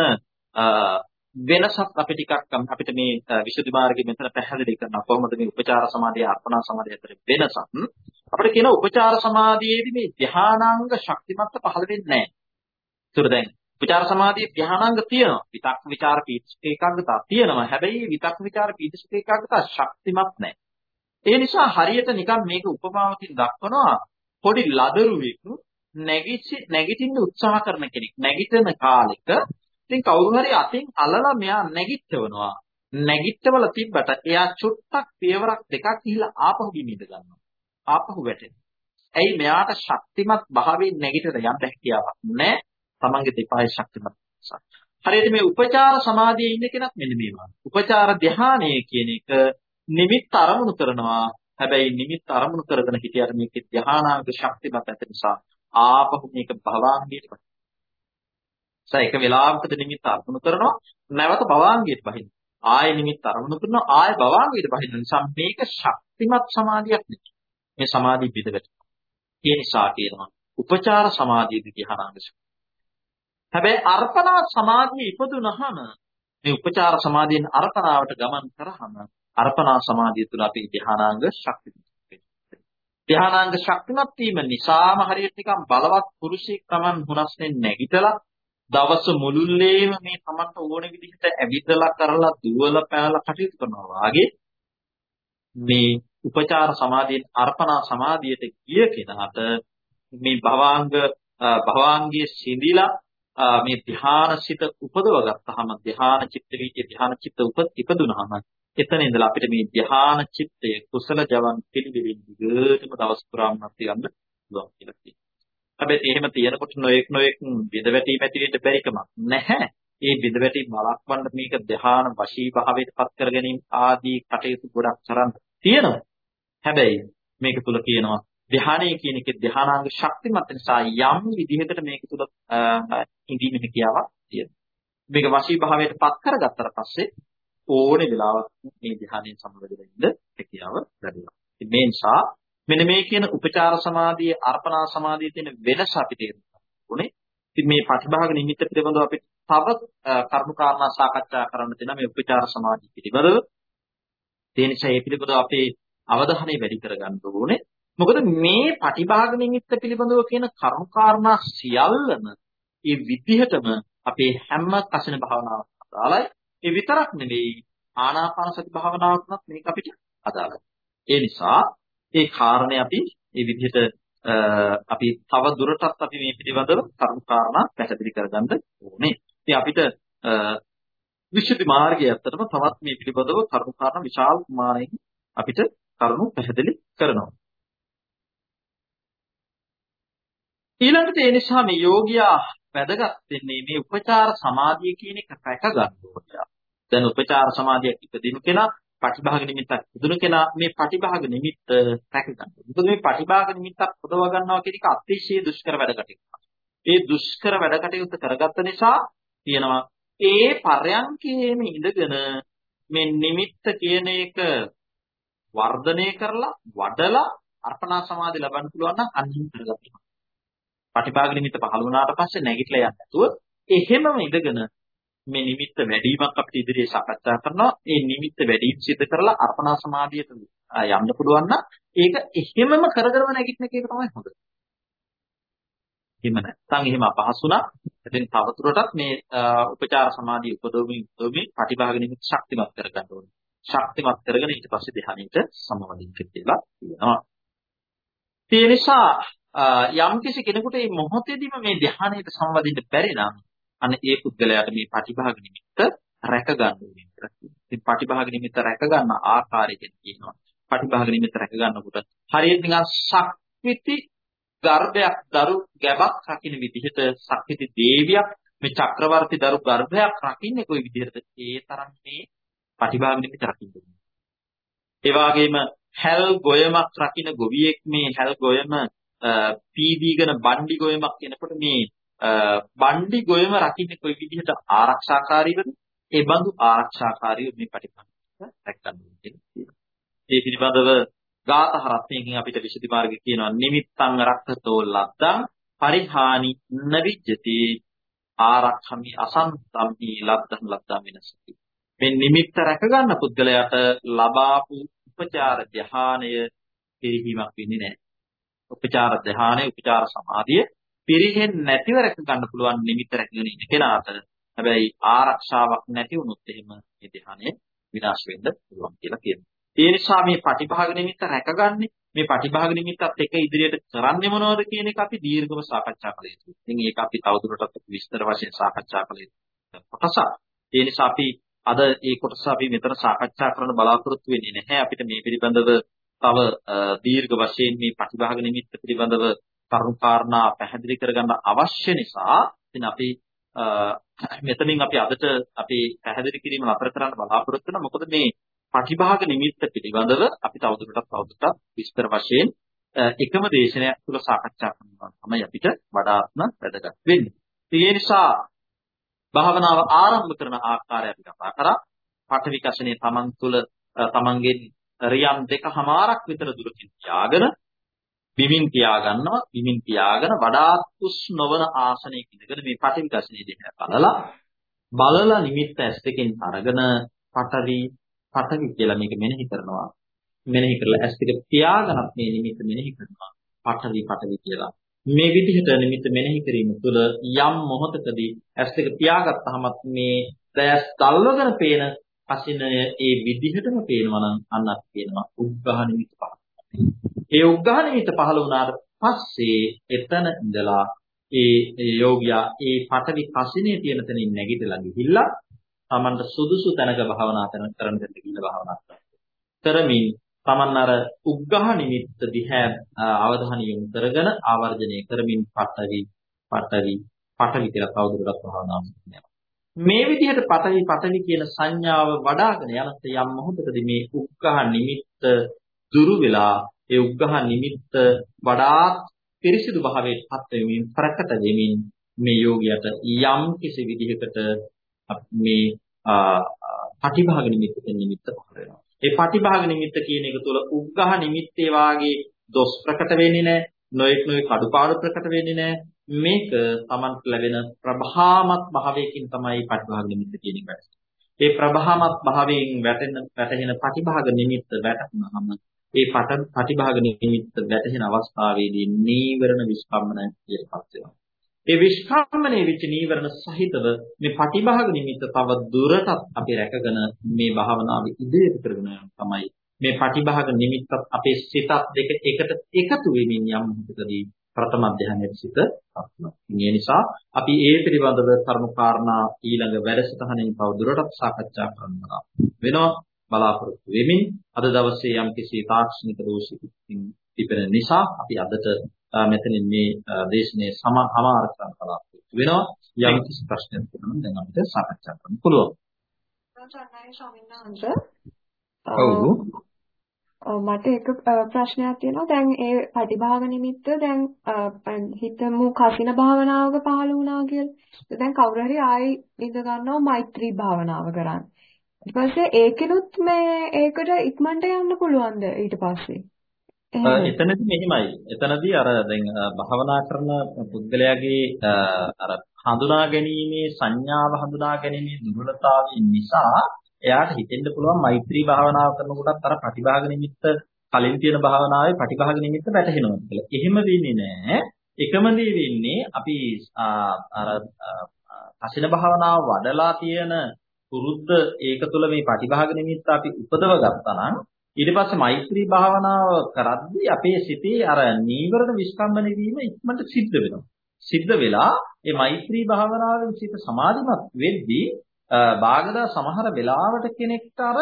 වෙනසක් අපි ටිකක් අපිට මේ විසුද්ධි මාර්ගයේ මෙතන පැහැදිලි කරනවා කොහොමද මේ උපචාර සමාධිය අර්පණා සමාධිය අතර වෙනසක් අපිට කියන උපචාර සමාධියේදී මේ ධානාංග ශක්තිමත්ව පහළ වෙන්නේ නැහැ. ඒතර දැන් විචාර සමාධියේ ධානාංග තියෙනවා. විතක් විචාර පීතිසුඛ ඒකාග්‍රතාව තියෙනවා. හැබැයි විතක් විචාර පීතිසුඛ ඒකාග්‍රතාව ශක්තිමත් නැහැ. ඒ නිසා හරියට නිකන් මේක උපමාවකින් දක්වනවා පොඩි ලදරුවෙක් නැගිටි නැගිටින්න උත්සාහ කරන කෙනෙක්. නැගිටින කාලෙක ඉතින් කවුරු හරි අතින් අලලා මෙයා නැගිටවනවා. නැගිටවල තිබ්බට එයා චුට්ටක් පියවරක් දෙකක් ගිහිල්ලා ආපහු බිමින්ද ගන්නවා. ආපහු වැටෙනවා. ඇයි මෙයාට ශක්තිමත් භාවයෙන් නැගිටලා යන්න හැකියාවක් නැහැ. තමන්ගේ දෙපාය ශක්තිමත් නිසා. හරියට මේ උපචාර සමාධියේ ඉන්න කෙනත් මෙන්න මේවා. උපචාර ධානය කියන එක නිමිත්ත අරමුණු කරනවා. හැබැයි නිමිත්ත අරමුණු කරගෙන හිටියට මේකේ ධානාංග ශක්තිමත් ඇති නිසා ආපහු මේක භවාංගයට පස්සේ එක වෙලාවකට නිමිත්ත අරමුණු කරනවා නැවත භවාංගයට බහින්න. ආය නිමිත්ත අරමුණු කරනවා ආය භවාංගයට බහින්න නිසා මේක ශක්තිමත් සමාධියක් නෙවෙයි. මේ සමාධිය පිටකට. ඒ නිසා කියනවා උපචාර සමාධියදී ධ්‍යානාංග හැබැයි අර්පණා සමාධිය ඉපදුනහම මේ උපචාර සමාධියෙන් අර්පණාවට ගමන් කරාම අර්පණා සමාධිය තුළ අපි ධ්‍යානාංග ශක්තිය ධානාංග ශක්තිමත් වීම නිසාම හරියට නිකන් බලවත් පුරුෂයෙක් Taman හුනස්නේ නැගිටලා දවස මුළුල්ලේම මේ Tamanට ඕන විදිහට ඇවිදලා කරලා දුවලා පෑලා කටයුතු කරනවා වාගේ මේ උපචාර සමාධියෙන් අර්පණා සමාධියට ගිය කෙනාට මේ භවාංග භවාංගයේ සිඳිලා මේ ධ්‍යානසිත උපදව ගත්තාම ධ්‍යාන චිත්ත වීති ධ්‍යාන චිත්ත උපදිනුනහම එතන ඉඳලා අපිට මේ ධ්‍යාන චිත්තය කුසල ජවන් පිළිවිලින් දිගටම දවස් පුරාම නැති ගන්න පුළුවන් කියලා කියනවා. හැබැයි එහෙම තියෙනකොට නොඑක් නොඑක් බිඳ වැටි පැතිරෙන්න බැරිකමක් නැහැ. ඒ බිඳ වැටි බලක්වන්න මේක ධ්‍යාන වශී භාවයට පත් කර ගැනීම ආදී කටයුතු ගොඩක් කරන් තියෙනවා. හැබැයි මේක තුල කියනවා ධ්‍යානයේ කියන එකේ ධ්‍යානාංග ශක්තිමත් නිසා යම් විදිහකට මේක තුල ඉඳීමේ හැකියාවක් තියෙනවා. මේක වශී භාවයට පත් කරගත්තට පස්සේ ඕනේ වෙලාවක් මේ ධ්‍යානයෙන් සම්බන්ධ වෙන්න හැකියාව ලැබෙනවා. මේ නිසා මෙන්න මේ කියන උපචාර සමාධියේ අර්පණා සමාධියේ තියෙන වෙනස අපි තේරුම් ගන්න ඉතින් මේ ප්‍රතිභාග නිමිත්ත පිළිබඳව අපි තව කරුණු කාරණා සාකච්ඡා කරන්න තියෙනවා මේ උපචාර සමාධිය පිළිබඳව. ඒ නිසා මේ පිළිබඳව අපේ අවධානය වැඩි කරගන්න ඕනේ. මොකද මේ ප්‍රතිභාග නිමිත්ත පිළිබඳව කියන කරුණු කාරණා සියල්ලම ඒ විදිහටම අපේ හැම කසින භාවනාවක් අදාළයි. ඒ විතරක් නෙවෙයි ආනාපාන සති භාවනාවකත් මේක අපිට අදාළයි. ඒ නිසා ඒ කාරණේ අපි මේ විදිහට අපි තව දුරටත් අපි මේ පිළිබඳව කරුණු කාරණා පැහැදිලි කරගන්න ඕනේ. ඉතින් අපිට විශේෂ මාර්ගය ඇත්තටම තවත් මේ පිළිබඳව කරුණු කාරණා විශාල ප්‍රමාණයකින් අපිට කරුණු පැහැදිලි කරනවා. ඊළඟට ඒ නිසා මේ යෝගියා වැදගත් වෙන්නේ මේ උපචාර සමාධිය කියන එක රැක ගන්න ඕනේ. දැන් උපචාර සමාධිය ඉපදිනු කෙනා පටිභාග නිමිත්තක් ඉදුණු කෙනා මේ පටිභාග නිමිත්ත රැක ගන්න. මොකද මේ පටිභාග නිමිත්තක් පොදව ගන්නවා කියන එක අතිශය දුෂ්කර වැඩ කටයුත්තක්. ඒ දුෂ්කර වැඩ කටයුතු කරගත්ත නිසා කියනවා ඒ පරයන්කේම ඉඳගෙන මේ නිමිත්ත කියන එක වර්ධනය කරලා වඩලා අර්පණා සමාධි ලබන්න පුළුවන් නම් අන්හිම් කරගන්නවා. පටිභාග නිමිත්ත පහළ වුණාට පස්සේ නැගිටලා යන්න නැතුව එහෙමම ඉඳගෙන මේ නිමිත්ත වැඩිවීමක් අපිට ඉදිරියේ සාකච්ඡා කරනවා. ඒ නිමිත්ත වැඩිවීම සිදු කරලා අර්පණා සමාධියට යන්න පුළුවන් නම් ඒක එහෙමම කරගෙන නැගිටින එක තමයි හොඳ. එහෙම නැත්නම් එහෙම අපහසුණා. ඉතින් තවදුරටත් මේ උපචාර සමාධිය උපදවමින් උපදවමින් පටිභාග නිමිත්ත ශක්තිමත් කරගන්න ඕනේ. ශක්තිමත් කරගෙන ඊට පස්සේ ධ්‍යානෙට සමවදින්න කියලා කියනවා. ඒ නිසා යම් කිසි කෙනෙකුට මේ මොහොතේදීම මේ ධ්‍යානයට සමවදින්න බැරි නම් අන්න ඒ පුද්ගලයාට මේ පටිභාග නිමිත්ත රැක ගන්න ඕනේ කියලා කියනවා. ඉතින් පටිභාග නිමිත්ත රැක ගන්න ආකාරය කියනවා. පටිභාග නිමිත්ත රැක ගන්නකොට හරියට නිකන් ශක්විති ගර්භයක් දරු ගැබක් රකින්න විදිහට ශක්විති දේවියක් මේ චක්‍රවර්ති දරු ගර්භයක් රකින්නේ කොයි විදිහටද? ඒ තරම් මේ පටිභාග නිමිත්ත රකින්න ඕනේ. ඒ වගේම හැල් ගොයමක් රකින්න ගොවියෙක් මේ හැල් ගොයම පීදීගෙන බණ්ඩි ගොයමක් කියනකොට මේ බණ්ඩි ගොයම රකින්නේ කොයි විදිහට ආරක්ෂාකාරීවද? ඒ බඳු ආරක්ෂාකාරීව මේ පටිපන්න රැකගන්න ඕනේ. ඒ පිළිබඳව ගාත හරත්යෙන් අපිට විශේෂ මාර්ගය කියනවා නිමිත්තං රක්ඛතෝ ලද්දං පරිහානි නවිජ්ජති ආරක්ෂමි අසන්තම්හි ලද්දං ලද්දං විනසති. මේ නිමිත්ත රැකගන්න පුද්ගලයාට ලබාපු උපචාර ධානය පිළිහිමක් වෙන්නේ නැහැ. උපචාර ධානය, උපචාර සමාධිය පිරිහෙන්නේ නැතිව රැක ගන්න පුළුවන් නිමිත්ත රැකගෙන ඉන්න කෙනාට. හැබැයි ආරක්ෂාවක් නැති වුණොත් එහෙම මේ ධානය විනාශ වෙන්න පුළුවන් කියලා කියනවා. ඒ නිසා මේ පටිභාග නිමිත්ත රැකගන්නේ මේ පටිභාග නිමිත්තත් එක්ක ඉදිරියට කරන්නේ මොනවද කියන එක අපි දීර්ඝව සාකච්ඡා කළ යුතුයි. ඉතින් ඒක අපි තවදුරටත් විස්තර වශයෙන් සාකච්ඡා කළ යුතු කොටසක්. ඒ නිසා අපි අද මේ කොටස අපි මෙතන සාකච්ඡා කරන්න බලාපොරොත්තු වෙන්නේ නැහැ. අපිට මේ පිළිබඳව තව දීර්ඝ වශයෙන් මේ ප්‍රතිභාග නිමිත්ත පිළිබඳව කරුණු කාරණා පැහැදිලි කරගන්න අවශ්‍ය නිසා ඉතින් අපි මෙතනින් අපි අදට අපි පැහැදිලි කිරීම නතර කරන්න බලාපොරොත්තු වෙනවා. මොකද මේ ප්‍රතිභාග නිමිත්ත පිළිබඳව අපි තවදුරටත් තවදුරටත් විස්තර වශයෙන් එකම දේශනයක් තුළ සාකච්ඡා කරනවා තමයි අපිට වඩාත්ම වැදගත් වෙන්නේ. ඒ නිසා භාවනාව ආරම්භ කරන ආකාරය අපි කතා කරා. පඨවි කෂණේ තමන් තුළ තමන්ගේ රියම් දෙකමාරක් විතර දුරකින් තියාගෙන බිමින් තියාගන්නවා. බිමින් තියාගෙන වඩාත් උස් නොවන ආසනයක ඉඳගෙන මේ පඨවි කෂණේ දෙක බලලා බලලා නිමිත්ත ඇස් දෙකෙන් අරගෙන පඨවි පඨවි කියලා මේක මෙනෙහි කරනවා. මෙනෙහි කරලා ඇස් දෙක තියාගෙනත් මේ නිමිත්ත මෙනෙහි කරනවා. පඨවි පඨවි කියලා. මේ විදිහට නිමිත්ත මෙනෙහි කිරීම තුළ යම් මොහොතකදී ඇස් දෙක පියාගත්තාම මේ දැස් තල්වගෙන පේන අසිනය ඒ විදිහටම පේනවා නම් අන්න අපි කියනවා උග්ඝහ නිමිත්ත පහළ. ඒ උග්ඝහ නිමිත්ත පහළ වුණාට පස්සේ එතන ඉඳලා ඒ යෝගියා ඒ පටවි කසිනේ තියෙන තැනින් නැගිටලා ගිහිල්ලා Tamanට සුදුසු තැනක භාවනා කරන කරන දෙන්න ගිහිල්ලා භාවනා කරමින් Taman අර උග්ඝහ නිමිත්ත දිහා අවධානය යොමු කරගෙන ආවර්ජනය කරමින් පටවි පටවි පටවි කියලා කවුරුරක් භාවනා කරනවා. මේ විදිහට පටවි පටවි කියන සංඥාව වඩ아가න යනත් යම් මොහොතකදී මේ උග්ඝහ නිමිත්ත දුරු වෙලා ඒ උග්ඝහ නිමිත්ත වඩාත් පිරිසිදු භාවයට පත් වෙමින් ප්‍රකට වෙමින් මේ යෝගියට යම් කිසි විදිහකට මේ පටිභාග නිමිත්ත නිමිත්ත පහළ වෙනවා. ඒ පටිභාග නිමිත්ත කියන එක තුළ උග්ඝහ නිමිත්තේ වාගේ දොස් ප්‍රකට වෙන්නේ නැහැ. නොඑක් නොඑක් අඩුපාඩු ප්‍රකට වෙන්නේ නැහැ. මේක Tamanට ලැබෙන ප්‍රභාමත් භාවයකින් තමයි පටිභාග නිමිත්ත කියන එක. ඒ ප්‍රභාමත් භාවයෙන් වැටෙන වැටෙන පටිභාග නිමිත්ත වැටුනහම ඒ පටිභාග නිමිත්ත වැටෙන අවස්ථාවේදී නීවරණ විස්කම්මන කියලාපත් වෙනවා. ඒ විස්කම්මනේ වෙච්ච නීවරණ සහිතව මේ පටිභාග නිමිත්ත තව දුරටත් අපි රැකගෙන මේ භාවනාව ඉදිරියට කරගෙන තමයි මේ පටිභාග නිමිත්තත් අපේ සිතත් දෙක එකට එකතු වෙමින් යම් මොහොතකදී ප්‍රථම අධ්‍යයනයේ සිට ඒ නිසා අපි ඒ පිළිබඳව කරුණු කාරණා ඊළඟ වැඩසටහනින් තව දුරටත් සාකච්ඡා කරන්න වෙනවා බලාපොරොත්තු වෙමින් අද දවසේ යම් කිසි තාක්ෂණික දෝෂයකින් තිබෙන නිසා අපි අදට මෙතනින් මේ දේශනේ සමාහාර කරන්න බලාපොරොත්තු වෙනවා යම් කිසි ප්‍රශ්නයක් තියෙනවා දැන් අපිට සාකච්ඡා කරන්න පුළුවන්. ඔව් මට එක ප්‍රශ්නයක් තියෙනවා. දැන් ඒ පටිභාග නිමිත්ත දැන් හිතමු කසින භාවනාවක පහළ වුණා කියලා. දැන් කවුරු හරි ආයි ඉඳ ගන්නවා මෛත්‍රී භාවනාව කරන්න. ඊට පස්සේ ඒකිනුත් මේ ඒකට ඉක්මනට යන්න පුළුවන්ද ඊට පස්සේ? එතනදී මෙහිමයි. එතනදී අර දැන් භාවනා කරන පුද්ගලයාගේ අර හඳුනා ගැනීමේ සංඥාව හඳුනා ගැනීමේ දුර්වලතාවය නිසා එයාට හිතෙන්න පුළුවන් මෛත්‍රී භාවනාව කරනකොටත් අර ප්‍රතිභාග නිමිත්ත කලින් තියෙන භාවනාවේ ප්‍රතිභාග නිමිත්ත වැටහෙනවා කියලා. එහෙම වෙන්නේ නැහැ. එකම දේ වෙන්නේ අපි අර කසින භාවනාව වඩලා තියෙන පුරුද්ද ඒක තුළ මේ ප්‍රතිභාග නිමිත්ත අපි උපදව ගත්තා නම් ඊට පස්සේ මෛත්‍රී භාවනාව කරද්දී අපේ සිතේ අර නීවරණ විස්කම්බන වීම ඉක්මනට සිද්ධ වෙනවා. සිද්ධ වෙලා මේ මෛත්‍රී භාවනාවෙන් සිත සමාධිමත් වෙද්දී බාගදා සමහර වෙලාවට කෙනෙක්ට අර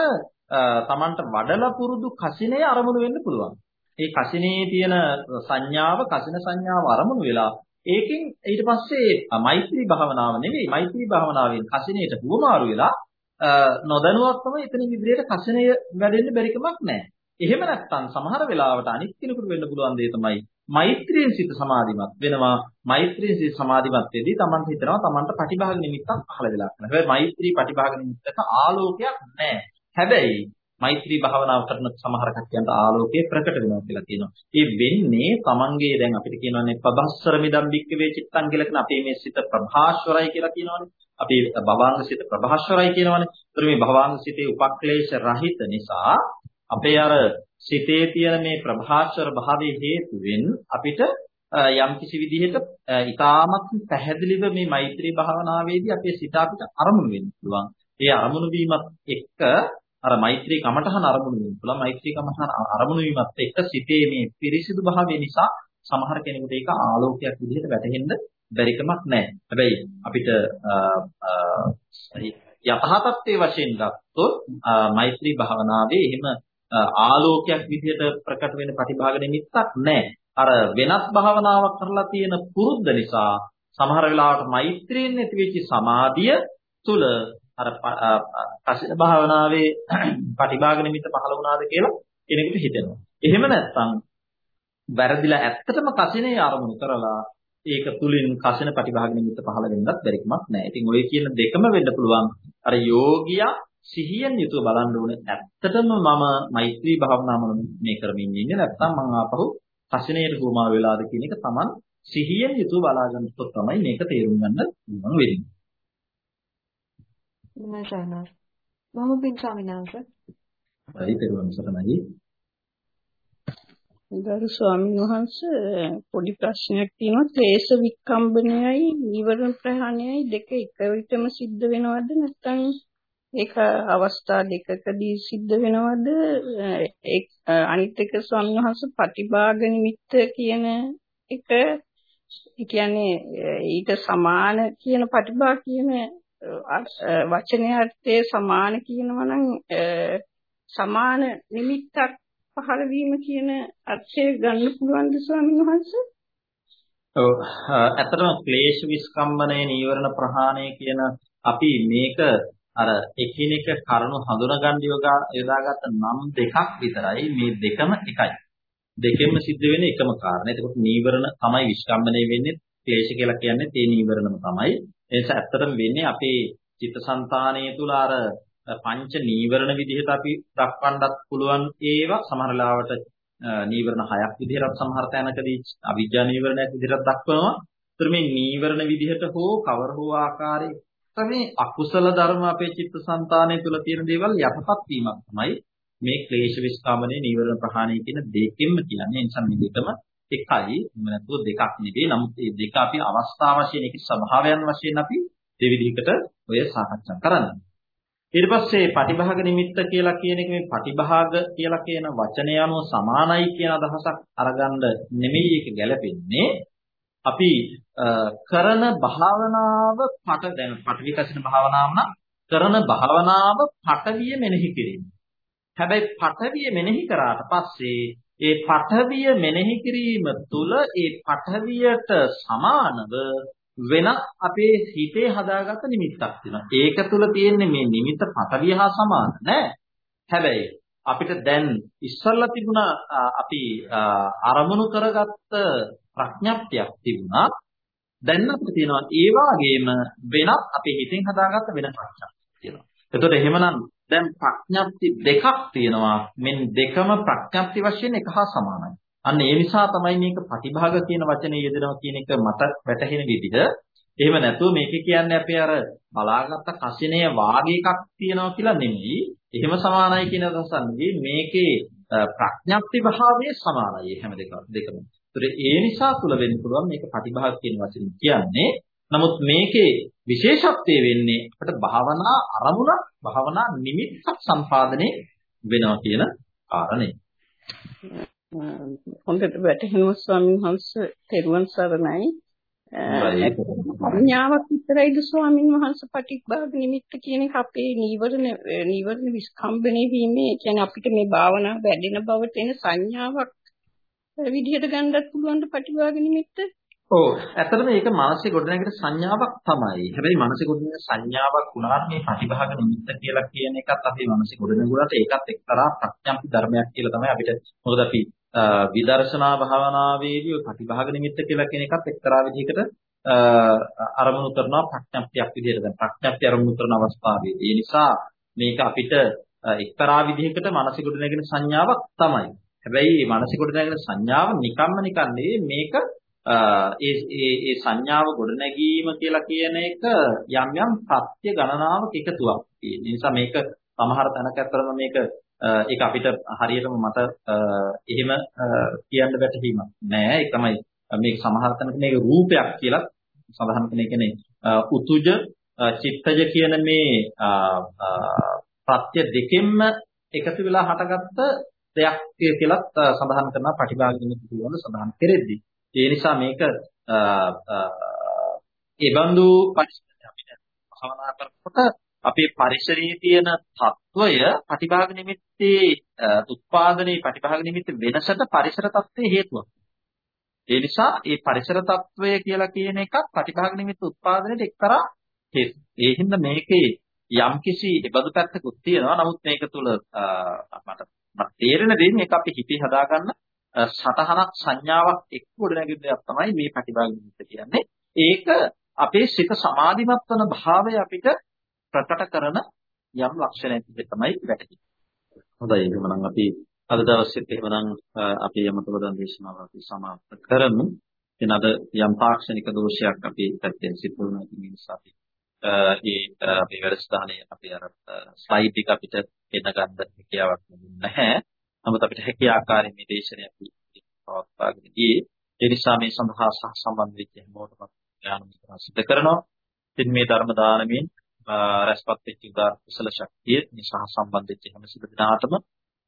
තමන්ට වඩලා පුරුදු කසිනේ අරමුණු වෙන්න පුළුවන්. ඒ කසිනේ තියෙන සංඥාව කසින සංඥාව අරමුණු වෙලා ඒකෙන් ඊට පස්සේ මෛත්‍රී භාවනාව නෙවෙයි මෛත්‍රී භාවනාවෙන් කසිනේට හුවමාරු වෙලා නොදැනුවත්වම එතනින් ඉදිරියට කසිනය වැඩෙන්න බැරි කමක් නැහැ. එහෙම නැත්නම් සමහර වෙලාවට අනිත් කෙනෙකුට වෙන්න පුළුවන් දේ තමයි මෛත්‍රියෙන් සිත සමාධිමත් වෙනවා මෛත්‍රියෙන් සිත සමාධිමත් වෙදී තමන්ට හිතනවා තමන්ට ප්‍රතිභාග නිමිත්තක් පහළ වෙලා කරනවා. හැබැයි මෛත්‍රී ප්‍රතිභාග නිමිත්තක ආලෝකයක් නැහැ. හැබැයි මෛත්‍රී භාවනාව කරන සමහර කට්ටියන්ට ආලෝකය ප්‍රකට වෙනවා කියලා කියනවා. ඒ වෙන්නේ තමන්ගේ දැන් අපිට කියනවානේ ප්‍රභස්සර මිදම් බික්ක වේ චිත්තං කියලා කියන අපේ මේ සිත ප්‍රභාස්වරයි කියලා කියනවානේ. අපේ භවාංග සිත ප්‍රභාස්වරයි කියනවානේ. ඒතර මේ භවාංග සිතේ උපක්ලේශ රහිත නිසා අපේ අර සිතේ තියෙන මේ ප්‍රභාස්වර භාවයේ හේතුවෙන් අපිට යම් කිසි විදිහට ඊටාමත් පැහැදිලිව මේ මෛත්‍රී භාවනාවේදී අපේ සිත අපිට අරමුණු වෙන්න පුළුවන්. ඒ අරමුණු වීමත් එක්ක අර මෛත්‍රී කමඨහන අරමුණු වෙන්න පුළුවන්. මෛත්‍රී කමඨහන අරමුණු වීමත් එක්ක සිතේ මේ පිරිසිදු භාවය නිසා සමහර කෙනෙකුට ඒක ආලෝකයක් විදිහට වැටහෙන්න බැරි කමක් නැහැ. හැබැයි අපිට යථා තත්ත්වයේ වශයෙන් ගත්තොත් මෛත්‍රී භාවනාවේ එහෙම ආලෝකයක් විදිහට ප්‍රකට වෙන ප්‍රතිභාග නිමිත්තක් නැහැ. අර වෙනත් භාවනාවක් කරලා තියෙන පුරුද්ද නිසා සමහර වෙලාවට මෛත්‍රියෙන් ඇතිවෙච්ච සමාධිය තුල අර කසින භාවනාවේ ප්‍රතිභාග නිමිත්ත පහළ වුණාද කියලා කෙනෙකුට හිතෙනවා. එහෙම නැත්නම් වැරදිලා ඇත්තටම කසිනේ ආරමුණු කරලා ඒක තුලින් කසින ප්‍රතිභාග නිමිත්ත පහළ වෙන්නත් බැරිකමක් නැහැ. ඉතින් ඔය කියන දෙකම වෙන්න පුළුවන්. අර යෝගියා සිහියෙන් යුතුව බලන්න ඕනේ ඇත්තටම මම මෛත්‍රී භාවනාව මේ කරමින් ඉන්නේ නැත්නම් මම ආපහු කසිනේට ගෝමා වෙලාද කියන එක Taman සිහියෙන් යුතුව බලාගන්නකොට තමයි මේක තේරුම් ගන්න පුළුවන් වෙන්නේ. නෑ මම පින් ස්වාමීන් වහන්සේ. හරි තේරුම් සරණයි. ගරු ස්වාමීන් වහන්සේ පොඩි ප්‍රශ්නයක් තියෙනවා ක්ලේශ වික්කම්බනයයි නිවරණ ප්‍රහාණයයි දෙක එක විටම සිද්ධ වෙනවද නැත්නම් ඒක අවස්ථා දෙකකදී සිද්ධ වෙනවද අනිත් එක ස්වාමීන් වහන්සේ ප්‍රතිභාග නිමිත්ත කියන එක ඒ කියන්නේ ඊට සමාන කියන ප්‍රතිභා කියන වචනේ අර්ථයේ සමාන කියනවා නම් සමාන නිමිත්තක් පහළ වීම කියන අර්ථය ගන්න පුළුවන්ද ස්වාමීන් වහන්සේ? ඔව් ඇත්තටම ක්ලේශ විස්කම්බනයේ නීවරණ ප්‍රහාණය කියන අපි මේක අර එකිනෙක කරුණු හඳුනගන්න යොදාගත්ත නම් දෙකක් විතරයි මේ දෙකම එකයි. දෙකෙන්ම සිද්ධ වෙන එකම කාරණා. එතකොට නීවරණ තමයි විස්කම්බනය වෙන්නේ. ක්ලේශ කියලා කියන්නේ තේ නීවරණම තමයි. ඒ නිසා ඇත්තටම වෙන්නේ අපේ චිත්තසංතානය තුල අර පංච නීවරණ විදිහට අපි දක්වන්නත් පුළුවන් ඒවා සමහර ලාවට නීවරණ හයක් විදිහට සමහර තැනකදී අවිජ්ජා නීවරණයක් විදිහට දක්වනවා. ඒතර මේ නීවරණ විදිහට හෝ කවර හෝ ආකාරයක මේ අකුසල ධර්ම අපේ චිත්තසංතානය තුල තියෙන දේවල් යටපත් වීමක් තමයි මේ ක්ලේශ විස්කාමනේ නීවරණ ප්‍රහාණය කියන දෙකෙන්ම කියන්නේ. ඒ නිසා මේ දෙකම එකයි නැතුව දෙකක් නෙවෙයි. නමුත් මේ දෙක අපි අවස්ථා වශයෙන් ඒකේ ස්වභාවයන් වශයෙන් අපි දෙවිදිහකට ඔය සාකච්ඡා කරන්නේ. ඊට පස්සේ පටිභාග නිමිත්ත කියලා කියන එක මේ පටිභාග කියලා කියන වචනය අනුව සමානයි කියන අදහසක් අරගන්න නෙමෙයි ඒක ගැලපෙන්නේ. අපි කරන භාවනාව පට දැන් පටිවිකසින භාවනාව නම් කරන භාවනාව පටවිය මෙනෙහි කිරීම. හැබැයි පටවිය මෙනෙහි කරාට පස්සේ ඒ පඨවිය මෙනෙහි කිරීම තුළ ඒ පඨවියට සමානව වෙනත් අපේ හිතේ හදාගත්ත නිමිත්තක් තියෙනවා. ඒක තුළ තියෙන්නේ මේ නිමිත්ත පඨවිය හා සමාන නෑ. හැබැයි අපිට දැන් ඉස්සල්ලා තිබුණ අපි අරමුණු කරගත්ත ප්‍රඥප්තියක් තිබුණා. දැන් අපිට තියෙනවා ඒ වගේම වෙනත් අපේ හිතෙන් හදාගත්ත වෙන ප්‍රඥප්තියක් තියෙනවා. එතකොට එහෙමනම් දැන් ප්‍රඥප්ති දෙකක් තියෙනවා. මෙන් දෙකම ප්‍රඥප්ති වශයෙන් එක හා සමානයි. අන්න ඒ නිසා තමයි මේක ප්‍රතිභාග කියන වචනේ යෙදෙනවා කියන එක මට වැටහෙන විදිහ. එහෙම නැතුව මේක කියන්නේ අපි අර බලාගත්ත කසිනේ වාගේ එකක් තියෙනවා කියලා නෙමෙයි. එහෙම සමානයි කියන අදහස නෙවෙයි. මේකේ ප්‍රඥප්ති භාවයේ සමානයි හැම දෙක දෙකම. ඒතර ඒ නිසා තුල වෙන්න පුළුවන් මේක ප්‍රතිභාග කියන වචනේ කියන්නේ. නමුත් මේකේ විශේෂත්වය වෙන්නේ අපිට භාවනා අරමුණ භාවනා නිමිත්තක් සම්පාදනය වෙනවා කියන කාරණේ. හොඳට වැටහෙනවා ස්වාමීන් වහන්සේ තෙරුවන් සරණයි. සංඥාවක් විතරයිද ස්වාමීන් වහන්සේ පටිච්චභාග නිමිත්ත කියන එක අපේ නීවරණ නීවරණ විස්කම්බනේ වීමේ කියන්නේ අපිට මේ භාවනා වැඩෙන බවට එන සංඥාවක් විදිහට ගන්නත් පුළුවන් ද පටිභාග නිමිත්ත? ඔව් ඇත්තටම මේක මානසික ගොඩනැගිලි සංඥාවක් තමයි. හැබැයි මානසික ගොඩනැගිලි සංඥාවක් වුණාට මේ ප්‍රතිභාග නිමිත්ත කියලා කියන එකත් අපේ මානසික ගොඩනැගුලට ඒකත් එක්තරා ප්‍රඥාප්ති ධර්මයක් කියලා තමයි අපිට මොකද අපි විදර්ශනා භාවනාවේදී ප්‍රතිභාග නිමිත්ත කියලා කියන එකත් එක්තරා විදිහකට අරමුණු කරනවා ප්‍රඥාප්තියක් විදිහට දැන් ප්‍රඥාප්ති අරමුණු කරන අවස්ථාවේදී. ඒ නිසා මේක අපිට එක්තරා විදිහකට මානසික ගොඩනැගෙන සංඥාවක් තමයි. හැබැයි මේ මානසික ගොඩනැගෙන සංඥාව නිකම්ම නිකන් මේක ඒ ඒ ඒ සංඥාව ගොඩනැගීම කියලා කියන එක යම් යම් සත්‍ය ගණනාවක එකතුවක්. ඒ නිසා මේක සමහර තැනක අතරම මේක ඒක අපිට හරියටම මට එහෙම කියන්න බැටහීමක් නෑ. ඒක තමයි මේක සමහර තැනක මේක රූපයක් කියලා සඳහන් කරන කියන්නේ උතුජ චිත්තජ කියන මේ ප්‍රත්‍ය දෙකෙන්ම එකතු වෙලා හටගත්ත දෙයක් කියලාත් සඳහන් කරනවා ප්‍රතිභාගින පිළිබඳව සඳහන් කෙරෙද්දී ඒ නිසා මේක ඒ බඳු පරිසරය අපිට භවනා කරනකොට අපේ පරිසරයේ තියෙන తত্ত্বය ප්‍රතිභාග නිමිත්තේ උත්පාදනයේ ප්‍රතිභාග නිමිත්ත වෙනසට පරිසර తত্ত্বයේ හේතුවක්. ඒ නිසා මේ පරිසර తত্ত্বය කියලා කියන එකක් ප්‍රතිභාග නිමිත්ත උත්පාදනයේ එක්තරා හේතුවක්. ඒ හින්දා මේකේ යම්කිසි ඒබඳු පැත්තකුත් තියෙනවා. නමුත් මේක තුල මට තේරෙන දේ මේක අපි හිතේ හදාගන්න සතහනක් සංඥාවක් එක්ක ගොඩනැගෙන දෙයක් තමයි මේ ප්‍රතිභාග නිමිත්ත කියන්නේ. ඒක අපේ සිත සමාධිමත් වන භාවය අපිට ප්‍රකට කරන යම් ලක්ෂණයක් විදිහට තමයි වැටහෙන්නේ. හොඳයි එහෙනම් අපි අද දවසේත් එහෙනම් අපි යමතවදන් දේශනාව අපි සමාප්ත කරමු. එන අද යම් තාක්ෂණික දෝෂයක් අපි පැත්තෙන් සිදු වුණා ඒ නිසා අපි ඒ අපේ වැඩසටහනේ අපි අර ස්ලයිඩ් එක අපිට එන්න ගන්න හැකියාවක් නැහැ. නමුත් අපිට හැකි ආකාරයෙන් මේ දේශනය අපි පවත්වාගෙන ගියේ. ඒ නිසා මේ සඳහා සහ සම්බන්ධ වෙච්ච හැමෝටම ඥාන විතර සිද්ධ කරනවා. ඉතින් මේ ධර්ම දානමෙන් රැස්පත් වෙච්ච උදාර කුසල ශක්තිය මේ සහ සම්බන්ධ වෙච්ච හැම සිදු දිනාටම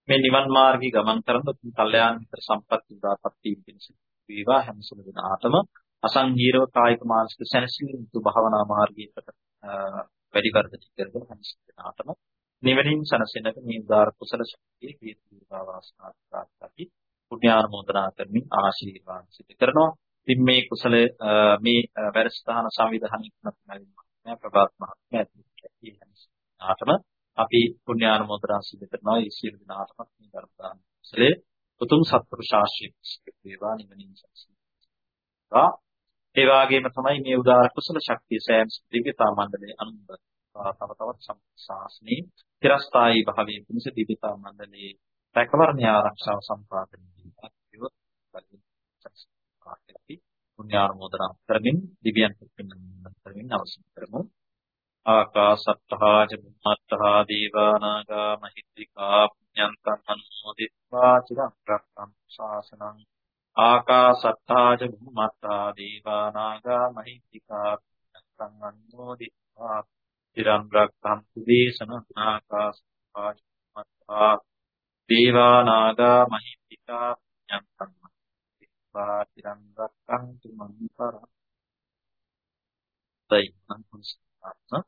මේ නිවන් මාර්ගී ගමන් කරන කල්යාණ මිත්‍ර සම්පත්ති උදාපත් වීම පිණිස වේවා හැම සිදු දිනාටම අසංහීරව කායික මානසික සැනසීම යුතු භාවනා මාර්ගයකට වැඩි වර්ධනය කරගෙන හැම සිදු දිනාටම නිවනින් සනසෙන්නට මේ උදාර කුසල ශක්තිය හේතු වේවා වාසනාව ප්‍රාර්ථනායි පුණ්‍යානුමෝදනා කරමින් ආශිර්වාද සිදු කරනවා. ඉතින් මේ කුසල මේ වැඩසටහන සංවිධානය කරන ප්‍රභාත් මහත්මයා ඇතුළු අපි පුණ්‍යානුමෝදනා සිදු කරනවා. ඒ සියලු දෙනාටම මේ ධර්ම දාන කුසලයේ උතුම් සත්පුරුෂ ආශිර්වාද වේවා නිවනින් සනසෙනවා. ඒ වගේම තමයි මේ උදාර කුසල ශක්තිය සෑම දිව්‍යතා මණ්ඩලයේ අනුමත තව තවත් ශාසනයේ චිරස්ථායී භාවයේ පිණිස දිවිතා මණ්ඩලයේ රැකවරණය ආරක්ෂාව සම්පාදනය කිරීමත් වේවත් පුණ්‍යානුමෝදනා කරමින් දිව්‍යයන් පිළිගන්න කරමින් අවසන් කරමු. ආකාසත්තා චුම්මත්තා දීවානාගා මහිත්‍තිකා පුඤ්ඤන්තං අනුමෝදිත්වා චිරං රක්ඛන් ශාසනං. ආකාසත්තා චුම්මත්තා දීවානාගා මහිත්‍තිකා පුඤ්ඤන්තං අනුමෝදිත්වා. චිරං රක්ඛන්තු දේශනං ආකාසත්තා දේවා නාග මහිත්‍තිකා ඥානං වා චිරං රක්ඛන්තු මං පරං. දෛත්‍යං කුසාත්ම